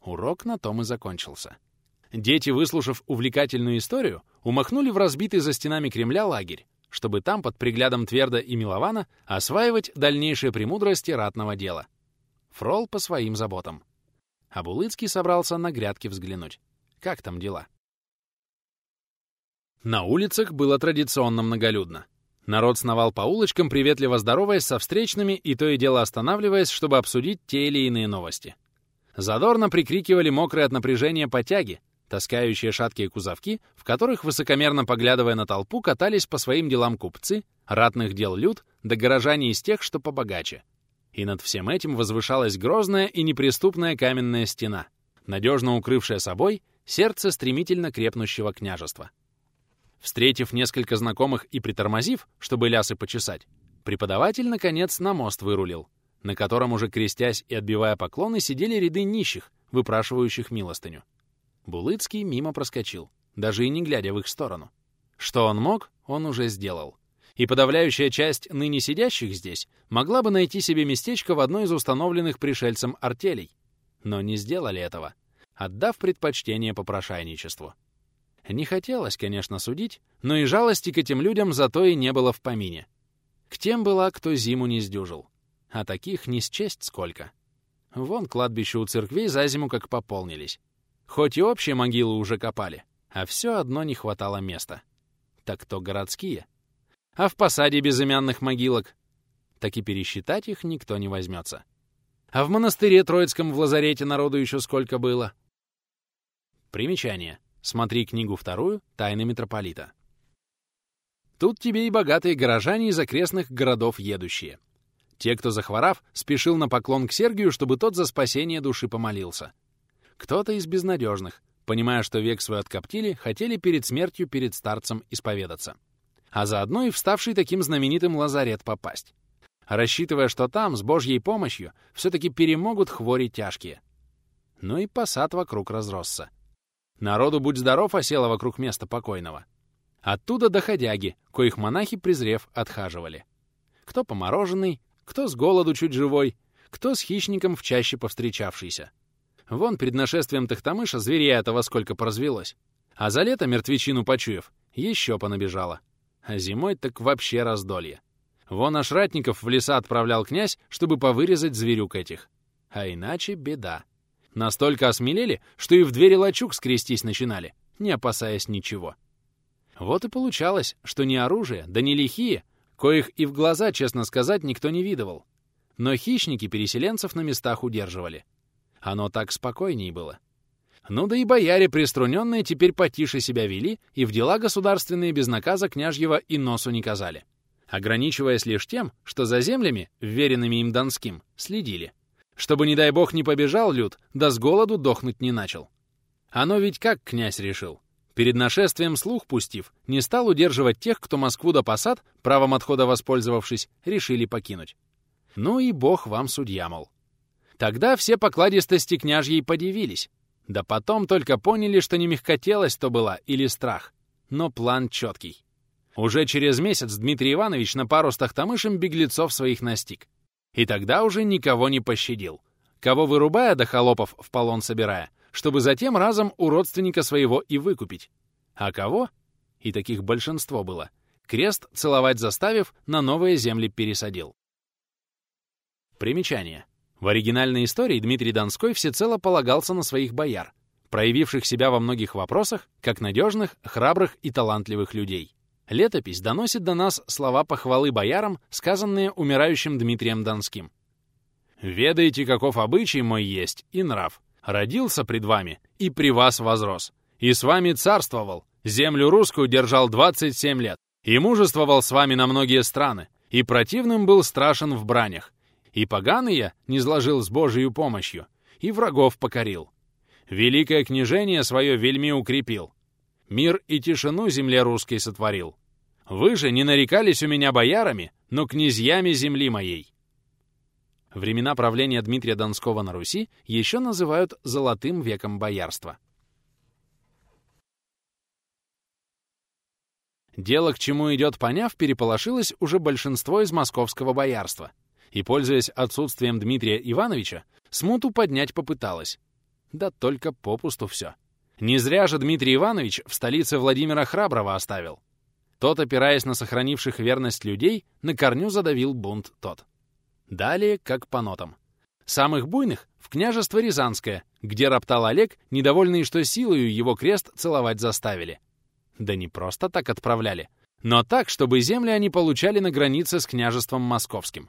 Урок на том и закончился. Дети, выслушав увлекательную историю, умахнули в разбитый за стенами Кремля лагерь, чтобы там, под приглядом Тверда и Милована, осваивать дальнейшие премудрости ратного дела. Фрол по своим заботам. А Булыцкий собрался на грядки взглянуть. Как там дела? На улицах было традиционно многолюдно. Народ сновал по улочкам, приветливо здороваясь со встречными и то и дело останавливаясь, чтобы обсудить те или иные новости. Задорно прикрикивали мокрые от напряжения потяги, таскающие шаткие кузовки, в которых, высокомерно поглядывая на толпу, катались по своим делам купцы, ратных дел люд, да горожане из тех, что побогаче. И над всем этим возвышалась грозная и неприступная каменная стена, надежно укрывшая собой сердце стремительно крепнущего княжества. Встретив несколько знакомых и притормозив, чтобы лясы почесать, преподаватель, наконец, на мост вырулил, на котором уже крестясь и отбивая поклоны, сидели ряды нищих, выпрашивающих милостыню. Булыцкий мимо проскочил, даже и не глядя в их сторону. Что он мог, он уже сделал. И подавляющая часть ныне сидящих здесь могла бы найти себе местечко в одной из установленных пришельцем артелей, но не сделали этого, отдав предпочтение попрошайничеству. Не хотелось, конечно, судить, но и жалости к этим людям зато и не было в помине. К тем была, кто зиму не сдюжил. А таких не счесть сколько. Вон кладбище у церквей за зиму как пополнились. Хоть и общие могилы уже копали, а все одно не хватало места. Так то городские. А в посаде безымянных могилок? Так и пересчитать их никто не возьмется. А в монастыре Троицком в лазарете народу еще сколько было? Примечание. Смотри книгу вторую «Тайны митрополита». Тут тебе и богатые горожане из окрестных городов едущие. Те, кто захворав, спешил на поклон к Сергию, чтобы тот за спасение души помолился. Кто-то из безнадежных, понимая, что век свой откоптили, хотели перед смертью перед старцем исповедаться. А заодно и вставший таким знаменитым лазарет попасть. Рассчитывая, что там, с Божьей помощью, все-таки перемогут хвори тяжкие. Ну и посад вокруг разросся. Народу, будь здоров, осело вокруг места покойного. Оттуда доходяги, коих монахи, презрев, отхаживали. Кто помороженный, кто с голоду чуть живой, кто с хищником в чаще повстречавшийся. Вон перед нашествием Тахтамыша зверя этого сколько поразвелось. А за лето мертвечину почуяв, еще понабежало. А зимой так вообще раздолье. Вон аж ратников в леса отправлял князь, чтобы повырезать зверюк этих. А иначе беда. Настолько осмелели, что и в двери лачуг скрестись начинали, не опасаясь ничего. Вот и получалось, что ни оружие, да ни лихие, коих и в глаза, честно сказать, никто не видывал. Но хищники переселенцев на местах удерживали. Оно так спокойней было. Ну да и бояре приструненные теперь потише себя вели и в дела государственные без наказа княжьего и носу не казали, ограничиваясь лишь тем, что за землями, вверенными им Донским, следили чтобы, не дай бог, не побежал люд, да с голоду дохнуть не начал. Оно ведь как князь решил? Перед нашествием слух пустив, не стал удерживать тех, кто Москву до посад, правом отхода воспользовавшись, решили покинуть. Ну и бог вам судья, мол. Тогда все покладистости княжьей подивились. Да потом только поняли, что не мягкотелость то была или страх. Но план четкий. Уже через месяц Дмитрий Иванович на пару с Тахтамышем беглецов своих настиг. И тогда уже никого не пощадил. Кого вырубая до холопов в полон собирая, чтобы затем разом у родственника своего и выкупить. А кого? И таких большинство было. Крест целовать заставив, на новые земли пересадил. Примечание. В оригинальной истории Дмитрий Донской всецело полагался на своих бояр, проявивших себя во многих вопросах как надежных, храбрых и талантливых людей. Летопись доносит до нас слова похвалы боярам, сказанные умирающим Дмитрием Донским. «Ведаете, каков обычай мой есть и нрав. Родился пред вами и при вас возрос. И с вами царствовал, землю русскую держал 27 лет, и мужествовал с вами на многие страны, и противным был страшен в бранях, и поганый я не сложил с Божией помощью, и врагов покорил. Великое княжение свое вельми укрепил, мир и тишину земле русской сотворил. Вы же не нарекались у меня боярами, но князьями земли моей. Времена правления Дмитрия Донского на Руси еще называют «золотым веком боярства». Дело, к чему идет поняв, переполошилось уже большинство из московского боярства, и, пользуясь отсутствием Дмитрия Ивановича, смуту поднять попыталась. Да только попусту все. Не зря же Дмитрий Иванович в столице Владимира Храброго оставил. Тот, опираясь на сохранивших верность людей, на корню задавил бунт тот. Далее, как по нотам. Самых буйных — в княжество Рязанское, где роптал Олег, недовольный, что силою его крест целовать заставили. Да не просто так отправляли, но так, чтобы земли они получали на границе с княжеством московским.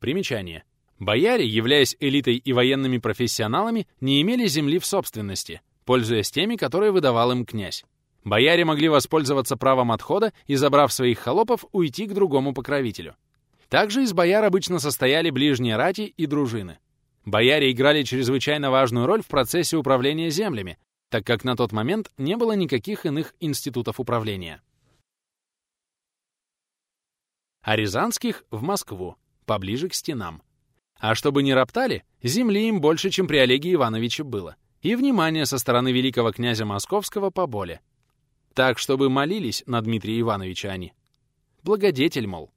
Примечание. Бояре, являясь элитой и военными профессионалами, не имели земли в собственности, пользуясь теми, которые выдавал им князь. Бояре могли воспользоваться правом отхода и, забрав своих холопов, уйти к другому покровителю. Также из бояр обычно состояли ближние рати и дружины. Бояре играли чрезвычайно важную роль в процессе управления землями, так как на тот момент не было никаких иных институтов управления. А рязанских — в Москву, поближе к стенам. А чтобы не роптали, земли им больше, чем при Олеге Ивановиче было, и внимание со стороны великого князя Московского поболе. Так, чтобы молились на Дмитрия Ивановича они. Благодетель, мол.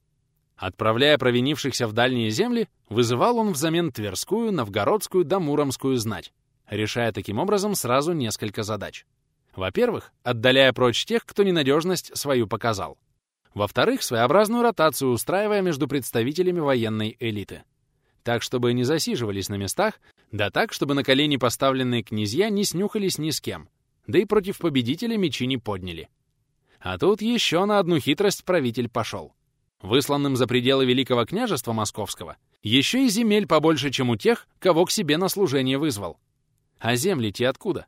Отправляя провинившихся в дальние земли, вызывал он взамен Тверскую, Новгородскую да Муромскую знать, решая таким образом сразу несколько задач. Во-первых, отдаляя прочь тех, кто ненадежность свою показал. Во-вторых, своеобразную ротацию устраивая между представителями военной элиты. Так, чтобы не засиживались на местах, да так, чтобы на колени поставленные князья не снюхались ни с кем, да и против победителя мечи не подняли. А тут еще на одну хитрость правитель пошел высланным за пределы Великого княжества Московского, еще и земель побольше, чем у тех, кого к себе на служение вызвал. А земли те откуда?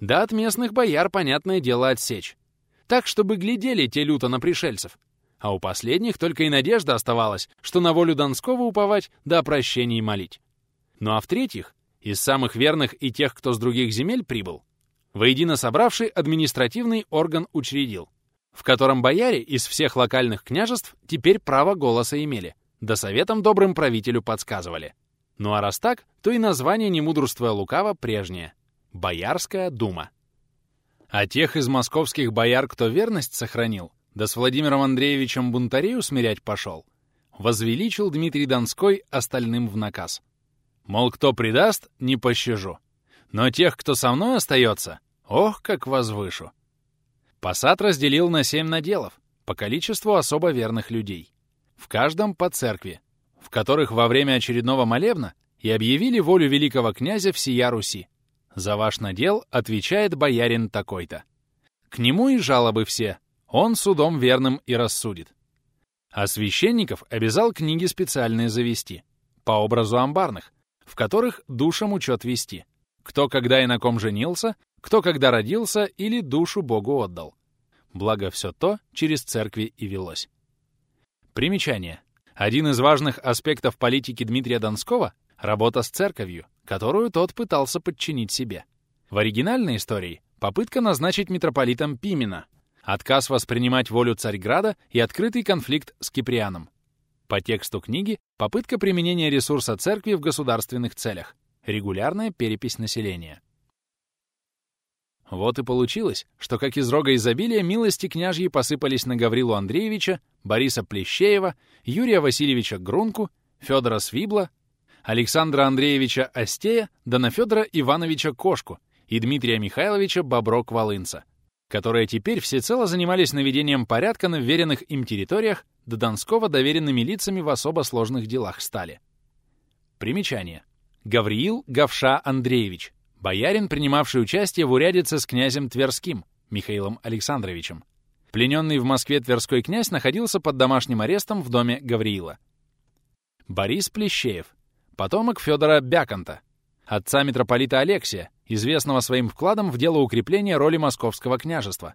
Да от местных бояр, понятное дело, отсечь. Так, чтобы глядели те люто на пришельцев. А у последних только и надежда оставалась, что на волю Донского уповать да о прощении молить. Ну а в-третьих, из самых верных и тех, кто с других земель прибыл, воедино собравший административный орган учредил в котором бояре из всех локальных княжеств теперь право голоса имели, да советом добрым правителю подсказывали. Ну а раз так, то и название немудрствуя лукаво прежнее — Боярская дума. А тех из московских бояр, кто верность сохранил, да с Владимиром Андреевичем бунтарей усмирять пошел, возвеличил Дмитрий Донской остальным в наказ. Мол, кто предаст, не пощажу. Но тех, кто со мной остается, ох, как возвышу. Посад разделил на семь наделов, по количеству особо верных людей. В каждом по церкви, в которых во время очередного молебна и объявили волю великого князя всея Руси. За ваш надел отвечает боярин такой-то. К нему и жалобы все, он судом верным и рассудит. А священников обязал книги специальные завести, по образу амбарных, в которых душам учет вести. Кто когда и на ком женился, кто когда родился или душу Богу отдал. Благо все то через церкви и велось. Примечание. Один из важных аспектов политики Дмитрия Донского — работа с церковью, которую тот пытался подчинить себе. В оригинальной истории — попытка назначить митрополитом Пимена, отказ воспринимать волю Царьграда и открытый конфликт с Киприаном. По тексту книги — попытка применения ресурса церкви в государственных целях, регулярная перепись населения. Вот и получилось, что как из рога изобилия милости княжьи посыпались на Гаврилу Андреевича, Бориса Плещеева, Юрия Васильевича Грунку, Федора Свибла, Александра Андреевича Остея, да на Федора Ивановича Кошку и Дмитрия Михайловича Боброк-Волынца, которые теперь всецело занимались наведением порядка на вверенных им территориях, до Донского доверенными лицами в особо сложных делах стали. Примечание. Гавриил Гавша Андреевич, Боярин, принимавший участие в урядице с князем Тверским, Михаилом Александровичем. Плененный в Москве Тверской князь находился под домашним арестом в доме Гавриила. Борис Плещеев, потомок Федора Бяконта, отца митрополита Алексия, известного своим вкладом в дело укрепления роли московского княжества,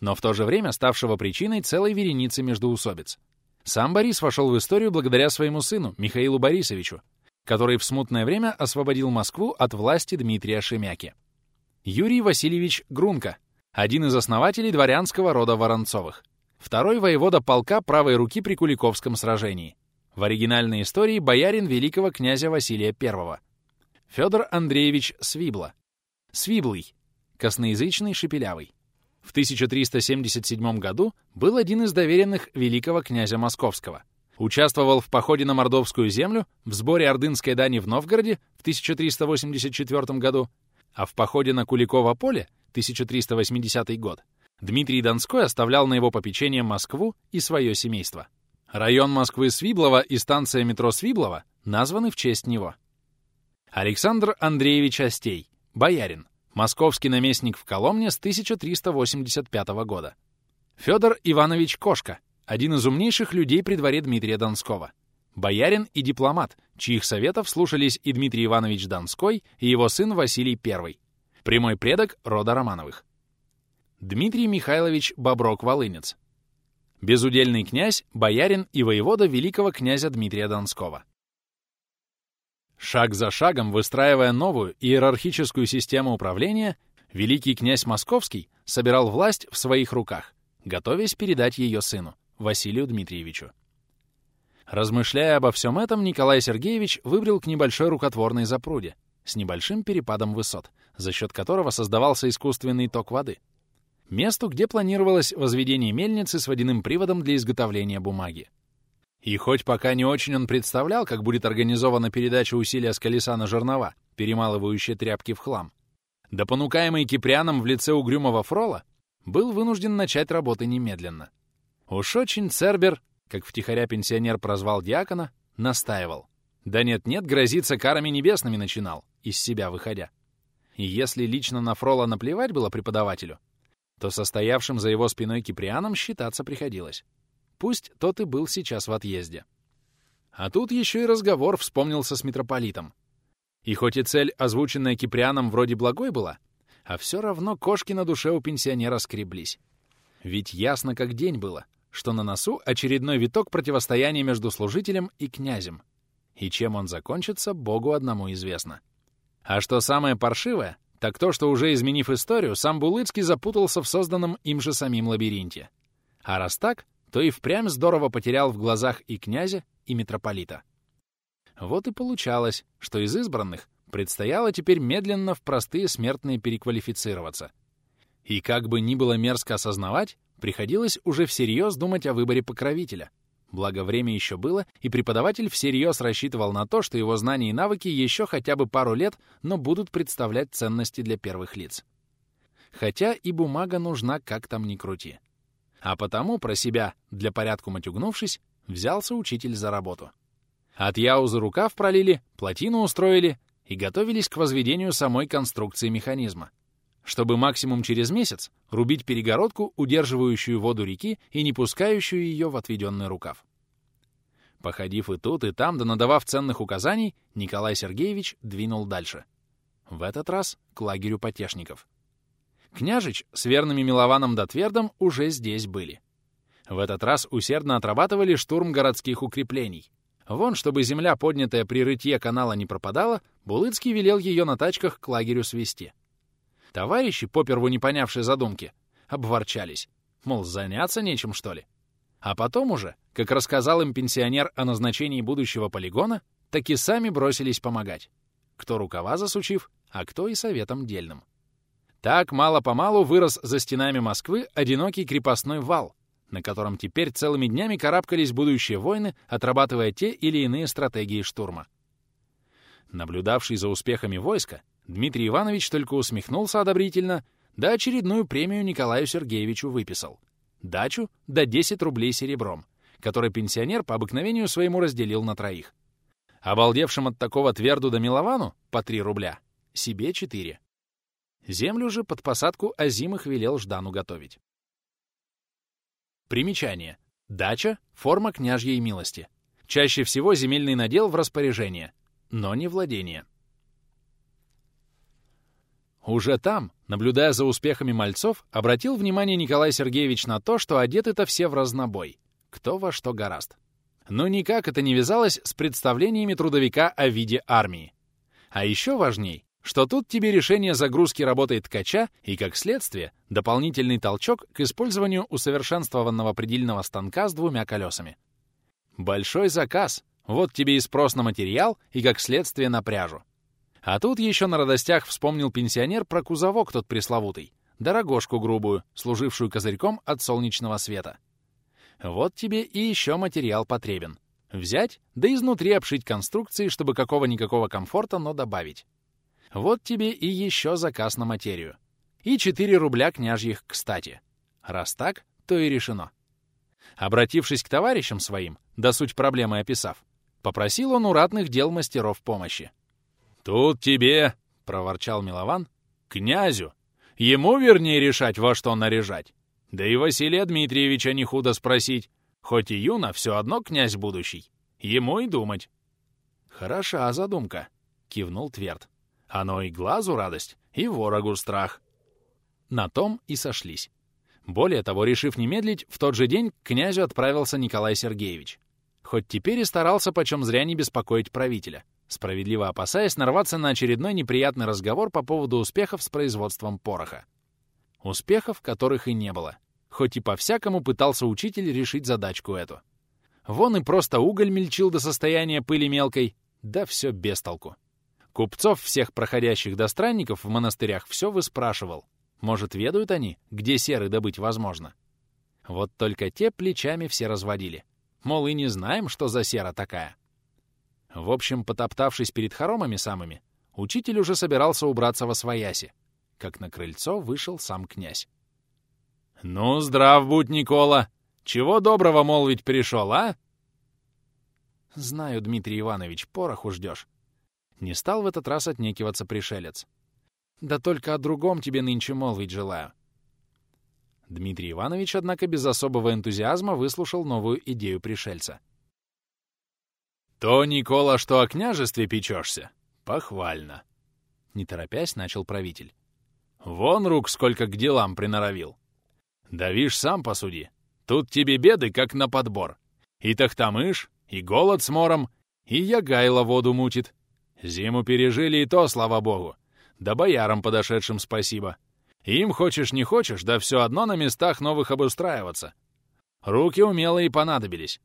но в то же время ставшего причиной целой вереницы междоусобиц. Сам Борис вошел в историю благодаря своему сыну, Михаилу Борисовичу, который в смутное время освободил Москву от власти Дмитрия Шемяки. Юрий Васильевич Грунко, один из основателей дворянского рода Воронцовых, второй воевода полка правой руки при Куликовском сражении, в оригинальной истории боярин великого князя Василия I. Федор Андреевич Свибла, Свиблый, косноязычный шепелявый. В 1377 году был один из доверенных великого князя Московского — Участвовал в походе на Мордовскую землю, в сборе ордынской дани в Новгороде в 1384 году, а в походе на Куликово поле 1380 год Дмитрий Донской оставлял на его попечение Москву и свое семейство. Район Москвы Свиблова и станция метро Свиблова названы в честь него. Александр Андреевич Остей, боярин, московский наместник в Коломне с 1385 года. Федор Иванович Кошка, один из умнейших людей при дворе Дмитрия Донского. Боярин и дипломат, чьих советов слушались и Дмитрий Иванович Донской, и его сын Василий I, прямой предок рода Романовых. Дмитрий Михайлович Боброк-Волынец. Безудельный князь, боярин и воевода великого князя Дмитрия Донского. Шаг за шагом, выстраивая новую иерархическую систему управления, великий князь Московский собирал власть в своих руках, готовясь передать ее сыну, Василию Дмитриевичу. Размышляя обо всем этом, Николай Сергеевич выбрал к небольшой рукотворной запруде с небольшим перепадом высот, за счет которого создавался искусственный ток воды. Месту, где планировалось возведение мельницы с водяным приводом для изготовления бумаги. И хоть пока не очень он представлял, как будет организована передача усилия с колеса на жернова, перемалывающие тряпки в хлам, да понукаемый Киприаном в лице угрюмого Фрола, был вынужден начать работы немедленно. Уж очень Цербер, как втихаря пенсионер прозвал диакона, настаивал. Да нет-нет, грозиться карами небесными начинал, из себя выходя. И если лично на Фрола наплевать было преподавателю, то состоявшим за его спиной Киприаном считаться приходилось. Пусть тот и был сейчас в отъезде. А тут еще и разговор вспомнился с митрополитом. И хоть и цель, озвученная Киприаном, вроде благой была, а все равно кошки на душе у пенсионера скреблись. Ведь ясно как день было, что на носу очередной виток противостояния между служителем и князем. И чем он закончится, Богу одному известно. А что самое паршивое, так то, что уже изменив историю, сам Булыцкий запутался в созданном им же самим лабиринте. А раз так, то и впрямь здорово потерял в глазах и князя, и митрополита. Вот и получалось, что из избранных предстояло теперь медленно в простые смертные переквалифицироваться. И как бы ни было мерзко осознавать, приходилось уже всерьез думать о выборе покровителя. Благо время еще было, и преподаватель всерьез рассчитывал на то, что его знания и навыки еще хотя бы пару лет, но будут представлять ценности для первых лиц. Хотя и бумага нужна, как там ни крути. А потому про себя, для порядку матюгнувшись, взялся учитель за работу. От яузы рукав пролили, плотину устроили и готовились к возведению самой конструкции механизма, чтобы максимум через месяц рубить перегородку, удерживающую воду реки и не пускающую ее в отведенный рукав. Походив и тут, и там, да надавав ценных указаний, Николай Сергеевич двинул дальше. В этот раз к лагерю потешников. Княжич с верными Милованом да Твердом уже здесь были. В этот раз усердно отрабатывали штурм городских укреплений. Вон, чтобы земля, поднятая при рытье канала, не пропадала, Булыцкий велел ее на тачках к лагерю свести. Товарищи, поперву не понявшие задумки, обворчались. Мол, заняться нечем, что ли? А потом уже, как рассказал им пенсионер о назначении будущего полигона, так и сами бросились помогать. Кто рукава засучив, а кто и советом дельным. Так мало-помалу вырос за стенами Москвы одинокий крепостной вал, на котором теперь целыми днями карабкались будущие воины, отрабатывая те или иные стратегии штурма. Наблюдавший за успехами войска, Дмитрий Иванович только усмехнулся одобрительно, да очередную премию Николаю Сергеевичу выписал. Дачу до 10 рублей серебром, который пенсионер по обыкновению своему разделил на троих. Обалдевшим от такого тверду до Миловану по 3 рубля, себе 4. Землю же под посадку озимых велел Ждану готовить. Примечание. Дача — форма княжьей милости. Чаще всего земельный надел в распоряжение, но не владение. Уже там, наблюдая за успехами мальцов, обратил внимание Николай Сергеевич на то, что одеты-то все в разнобой, кто во что гораст. Но никак это не вязалось с представлениями трудовика о виде армии. А еще важней, что тут тебе решение загрузки работы ткача и, как следствие, дополнительный толчок к использованию усовершенствованного предельного станка с двумя колесами. Большой заказ, вот тебе и спрос на материал, и, как следствие, на пряжу. А тут еще на радостях вспомнил пенсионер про кузовок тот пресловутый, дорогошку грубую, служившую козырьком от солнечного света. Вот тебе и еще материал потребен. Взять, да изнутри обшить конструкции, чтобы какого-никакого комфорта, но добавить. Вот тебе и еще заказ на материю. И 4 рубля княжьих, кстати. Раз так, то и решено. Обратившись к товарищам своим, да суть проблемы описав, попросил он у ратных дел мастеров помощи. «Тут тебе», — проворчал Милован, — «князю. Ему, вернее, решать, во что наряжать. Да и Василия Дмитриевича не худо спросить. Хоть и юно, все одно князь будущий. Ему и думать». «Хороша задумка», — кивнул Тверд. «Оно и глазу радость, и ворогу страх». На том и сошлись. Более того, решив не медлить, в тот же день к князю отправился Николай Сергеевич. Хоть теперь и старался почем зря не беспокоить правителя, справедливо опасаясь нарваться на очередной неприятный разговор по поводу успехов с производством пороха. Успехов, которых и не было. Хоть и по-всякому пытался учитель решить задачку эту. Вон и просто уголь мельчил до состояния пыли мелкой, да все без толку. Купцов всех проходящих до странников в монастырях все выспрашивал — может, ведают они, где серы добыть возможно? Вот только те плечами все разводили. Мол, и не знаем, что за сера такая. В общем, потоптавшись перед хоромами самыми, учитель уже собирался убраться во свояси, как на крыльцо вышел сам князь. «Ну, здрав будь, Никола! Чего доброго, мол, ведь пришел, а?» «Знаю, Дмитрий Иванович, пороху ждешь». Не стал в этот раз отнекиваться пришелец. Да только о другом тебе нынче молвить желаю. Дмитрий Иванович, однако, без особого энтузиазма выслушал новую идею пришельца. «То, Никола, что о княжестве печешься? Похвально!» Не торопясь, начал правитель. «Вон рук сколько к делам приноровил. Да вишь, сам посуди. Тут тебе беды, как на подбор. И тахтамыш, и голод с мором, и ягайло воду мутит. Зиму пережили и то, слава богу. Да боярам подошедшим спасибо. Им, хочешь не хочешь, да все одно на местах новых обустраиваться. Руки умелые понадобились.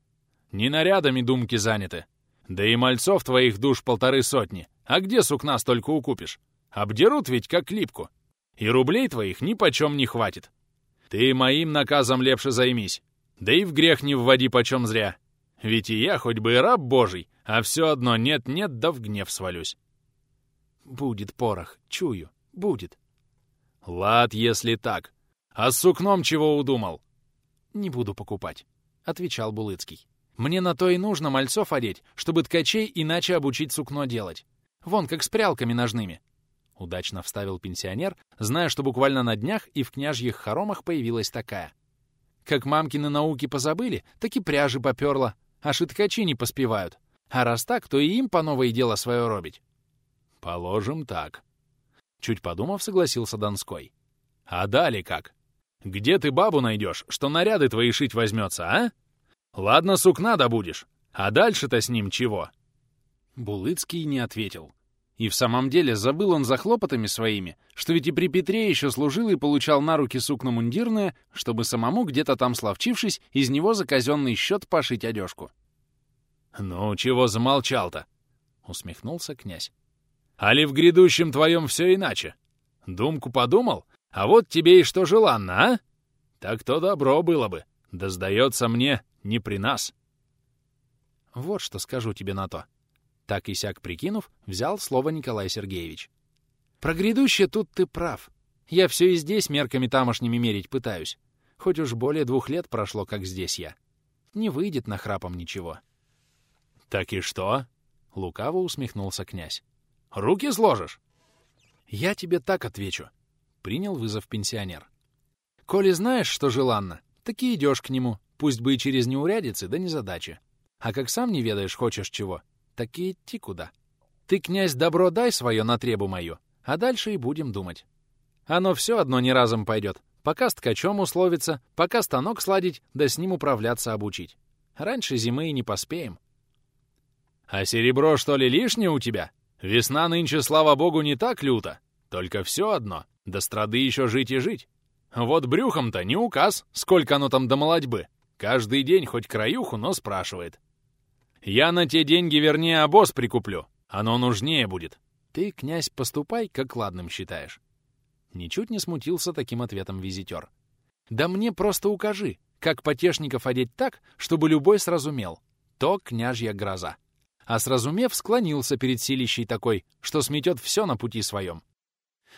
Не нарядами думки заняты. Да и мальцов твоих душ полторы сотни. А где сукна столько укупишь? Обдерут ведь как липку. И рублей твоих ни почем не хватит. Ты моим наказом лепше займись. Да и в грех не вводи почем зря. Ведь и я хоть бы и раб божий, а все одно нет-нет, да в гнев свалюсь. Будет порох, чую, будет. Лад, если так. А с сукном чего удумал? Не буду покупать, — отвечал Булыцкий. Мне на то и нужно мальцов одеть, чтобы ткачей иначе обучить сукно делать. Вон, как с прялками ножными. Удачно вставил пенсионер, зная, что буквально на днях и в княжьих хоромах появилась такая. Как мамкины науки позабыли, так и пряжи попёрло, аж и ткачи не поспевают. А раз так, то и им по новое дело свое робить. «Положим так». Чуть подумав, согласился Донской. «А далее как? Где ты бабу найдешь, что наряды твои шить возьмется, а? Ладно, сукна добудешь, а дальше-то с ним чего?» Булыцкий не ответил. И в самом деле забыл он за хлопотами своими, что ведь и при Петре еще служил и получал на руки сукно мундирное, чтобы самому, где-то там словчившись, из него за казенный счет пошить одежку. «Ну, чего замолчал-то?» — усмехнулся князь. Али в грядущем твоем все иначе? Думку подумал, а вот тебе и что желанно, а? Так то добро было бы. Да сдается мне, не при нас. Вот что скажу тебе на то. Так и сяк прикинув, взял слово Николай Сергеевич. Про грядущее тут ты прав. Я все и здесь мерками тамошними мерить пытаюсь. Хоть уж более двух лет прошло, как здесь я. Не выйдет на храпом ничего. «Так и что?» — лукаво усмехнулся князь. Руки сложишь?» «Я тебе так отвечу», — принял вызов пенсионер. «Коли знаешь, что желанно, так и идешь к нему, пусть бы и через неурядицы, да незадачи. А как сам не ведаешь, хочешь чего, так и идти куда. Ты, князь, добро дай свое на требу мою, а дальше и будем думать. Оно все одно не разом пойдет, пока с ткачом условиться, пока станок сладить, да с ним управляться обучить. Раньше зимы и не поспеем». «А серебро, что ли, лишнее у тебя?» Весна нынче, слава богу, не так люто. Только все одно. До страды еще жить и жить. Вот брюхом-то не указ, сколько оно там до молодьбы. Каждый день хоть краюху, но спрашивает. Я на те деньги, вернее, обоз прикуплю. Оно нужнее будет. Ты, князь, поступай, как ладным считаешь. Ничуть не смутился таким ответом визитер. Да мне просто укажи, как потешников одеть так, чтобы любой сразумел. То княжья гроза а сразумев, склонился перед силищей такой, что сметет все на пути своем.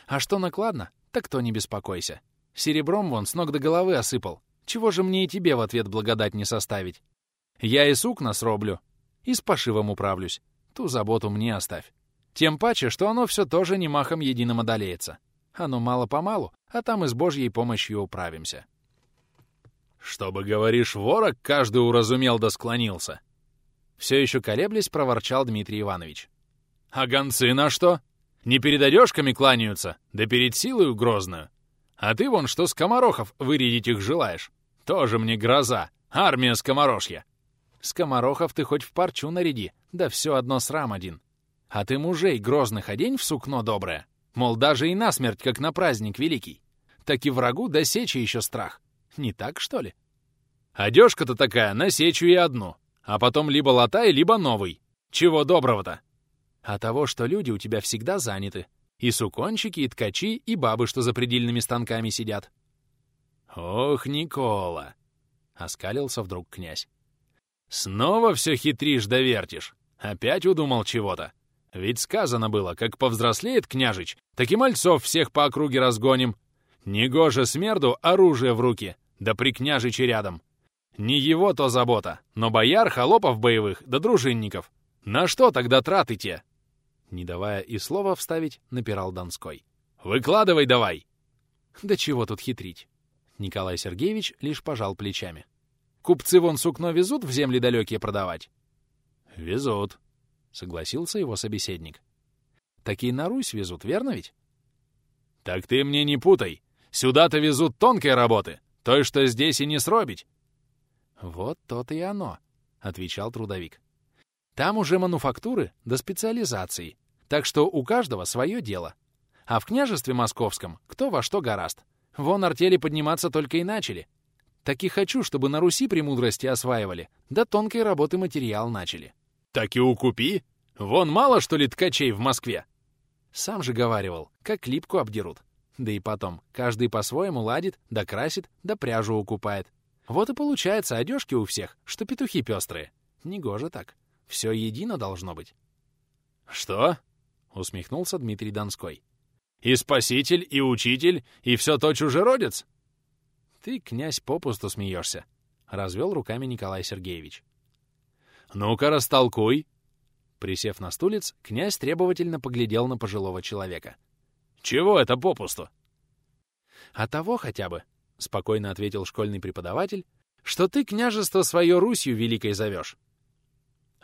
А что накладно, так то не беспокойся. Серебром вон с ног до головы осыпал. Чего же мне и тебе в ответ благодать не составить? Я и сукна сроблю, и с пошивом управлюсь. Ту заботу мне оставь. Тем паче, что оно все тоже не махом единым одолеется. Оно мало-помалу, а там и с Божьей помощью управимся. «Чтобы, говоришь, ворог каждый уразумел да склонился!» Все еще колеблясь, проворчал Дмитрий Иванович. «А гонцы на что? Не перед одежками кланяются, да перед силою грозную. А ты вон что скоморохов вырядить их желаешь. Тоже мне гроза, армия скоморожья!» «Скоморохов ты хоть в парчу наряди, да все одно срам один. А ты мужей грозных одень в сукно доброе, мол, даже и насмерть, как на праздник великий. Так и врагу до сечи еще страх. Не так, что ли? Одежка-то такая, на сечу и одну. А потом либо латай, либо новый. Чего доброго-то? А того, что люди у тебя всегда заняты. И сукончики, и ткачи, и бабы, что за предельными станками сидят. Ох, Никола! Оскалился вдруг князь. Снова все хитришь да вертишь. Опять удумал чего-то. Ведь сказано было, как повзрослеет княжич, так и мальцов всех по округе разгоним. Негоже смерду оружие в руки, да при княжиче рядом. Не его то забота, но бояр, холопов боевых, да дружинников. На что тогда траты те? Не давая и слова вставить, напирал Донской. «Выкладывай давай!» «Да чего тут хитрить?» Николай Сергеевич лишь пожал плечами. «Купцы вон сукно везут в земли далекие продавать?» «Везут», — согласился его собеседник. «Такие на Русь везут, верно ведь?» «Так ты мне не путай. Сюда-то везут тонкой работы, той, что здесь и не сробить. Вот то-то и оно, отвечал трудовик. Там уже мануфактуры до специализации, так что у каждого свое дело. А в княжестве московском кто во что гораст. Вон артели подниматься только и начали. Так и хочу, чтобы на Руси премудрости осваивали, да тонкой работы материал начали. Так и укупи. Вон мало, что ли, ткачей в Москве. Сам же говаривал, как липку обдерут. Да и потом, каждый по-своему ладит, да красит, да пряжу укупает. Вот и получается одежки у всех, что петухи пестрые. Негоже так. Все едино должно быть. «Что?» — усмехнулся Дмитрий Донской. «И спаситель, и учитель, и все то чужеродец?» «Ты, князь, попусту смеешься», — развел руками Николай Сергеевич. «Ну-ка, растолкуй!» Присев на стулец, князь требовательно поглядел на пожилого человека. Чего это попусту? А того хотя бы, — спокойно ответил школьный преподаватель, что ты княжество свое Русью великой зовешь.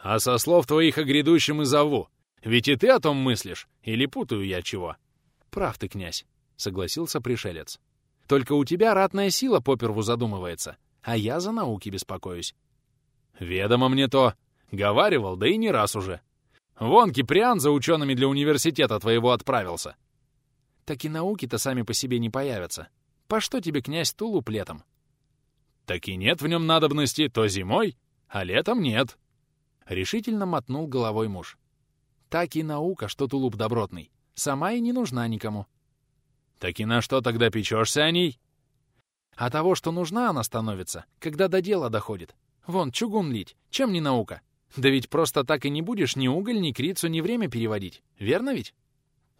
А со слов твоих о грядущем и зову. Ведь и ты о том мыслишь, или путаю я чего? Прав ты, князь, — согласился пришелец. Только у тебя ратная сила поперву задумывается, а я за науки беспокоюсь. Ведомо мне то. Говаривал, да и не раз уже. Вон Киприан за учеными для университета твоего отправился так и науки-то сами по себе не появятся. По что тебе, князь, тулуп летом? Так и нет в нем надобности то зимой, а летом нет. Решительно мотнул головой муж. Так и наука, что тулуп добротный. Сама и не нужна никому. Так и на что тогда печешься о ней? А того, что нужна она становится, когда до дела доходит. Вон, чугун лить, чем не наука? Да ведь просто так и не будешь ни уголь, ни крицу, ни время переводить. Верно ведь?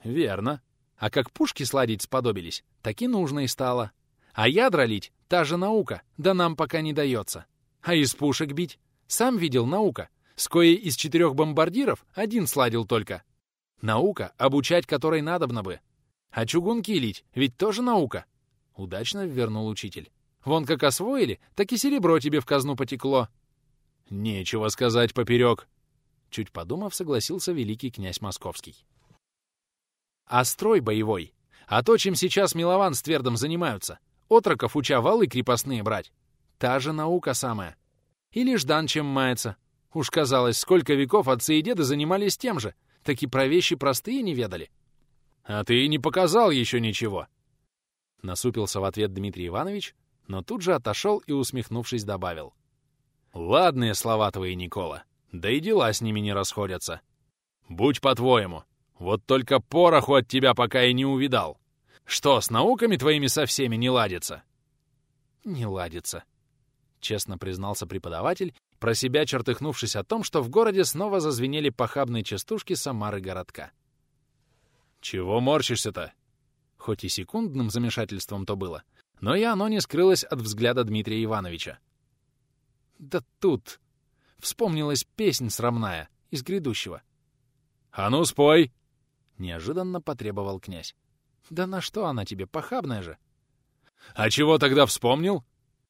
Верно. А как пушки сладить сподобились, так и нужно и стало. А ядра лить — та же наука, да нам пока не дается. А из пушек бить? Сам видел наука. С коей из четырех бомбардиров один сладил только. Наука, обучать которой надобно бы. А чугунки лить, ведь тоже наука. Удачно вернул учитель. Вон как освоили, так и серебро тебе в казну потекло. Нечего сказать поперек. Чуть подумав, согласился великий князь Московский а строй боевой. А то, чем сейчас Милован с Твердом занимаются, отроков уча валы крепостные брать. Та же наука самая. Или Ждан чем мается. Уж казалось, сколько веков отцы и деды занимались тем же, так и про вещи простые не ведали. А ты не показал еще ничего. Насупился в ответ Дмитрий Иванович, но тут же отошел и, усмехнувшись, добавил. Ладные слова твои, Никола, да и дела с ними не расходятся. Будь по-твоему, вот только пороху от тебя пока и не увидал. Что, с науками твоими со всеми не ладится?» «Не ладится», — честно признался преподаватель, про себя чертыхнувшись о том, что в городе снова зазвенели похабные частушки Самары городка. «Чего морщишься-то?» Хоть и секундным замешательством то было, но и оно не скрылось от взгляда Дмитрия Ивановича. «Да тут...» — вспомнилась песнь срамная из грядущего. «А ну, спой!» — неожиданно потребовал князь. «Да на что она тебе, похабная же?» «А чего тогда вспомнил?»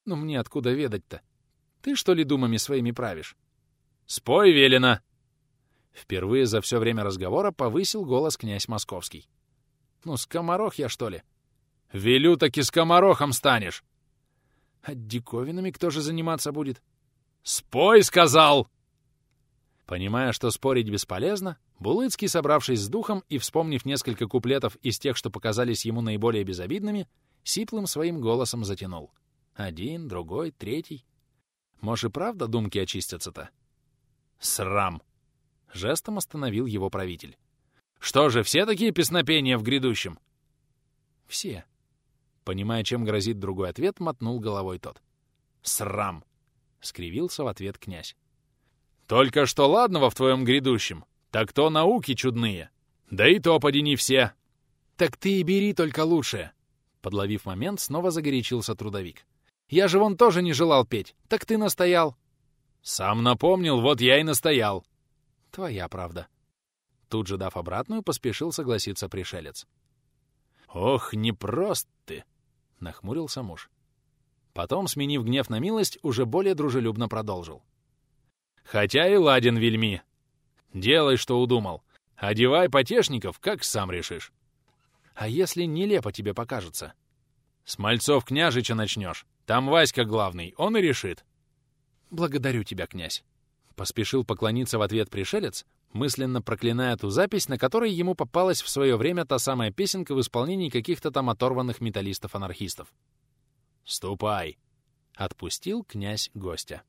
«Ну мне откуда ведать-то? Ты что ли думами своими правишь?» «Спой, велено!» Впервые за все время разговора повысил голос князь Московский. «Ну, скоморох я, что ли?» «Велю, таки скоморохом станешь!» «А диковинами кто же заниматься будет?» «Спой!» — сказал! Понимая, что спорить бесполезно, Булыцкий, собравшись с духом и вспомнив несколько куплетов из тех, что показались ему наиболее безобидными, сиплым своим голосом затянул. Один, другой, третий. Может, правда думки очистятся-то? Срам! Жестом остановил его правитель. Что же, все такие песнопения в грядущем? Все. Понимая, чем грозит другой ответ, мотнул головой тот. Срам! Скривился в ответ князь. Только что ладного в твоем грядущем, так то науки чудные. Да и то поди не все. Так ты и бери только лучшее. Подловив момент, снова загорячился трудовик. Я же вон тоже не желал петь, так ты настоял. Сам напомнил, вот я и настоял. Твоя правда. Тут же дав обратную, поспешил согласиться пришелец. «Ох, непрост ты!» — нахмурился муж. Потом, сменив гнев на милость, уже более дружелюбно продолжил. «Хотя и ладен вельми. Делай, что удумал. Одевай потешников, как сам решишь. А если нелепо тебе покажется? С мальцов княжича начнешь. Там Васька главный, он и решит. Благодарю тебя, князь. Поспешил поклониться в ответ пришелец, мысленно проклиная ту запись, на которой ему попалась в свое время та самая песенка в исполнении каких-то там оторванных металлистов-анархистов. «Ступай!» — отпустил князь гостя.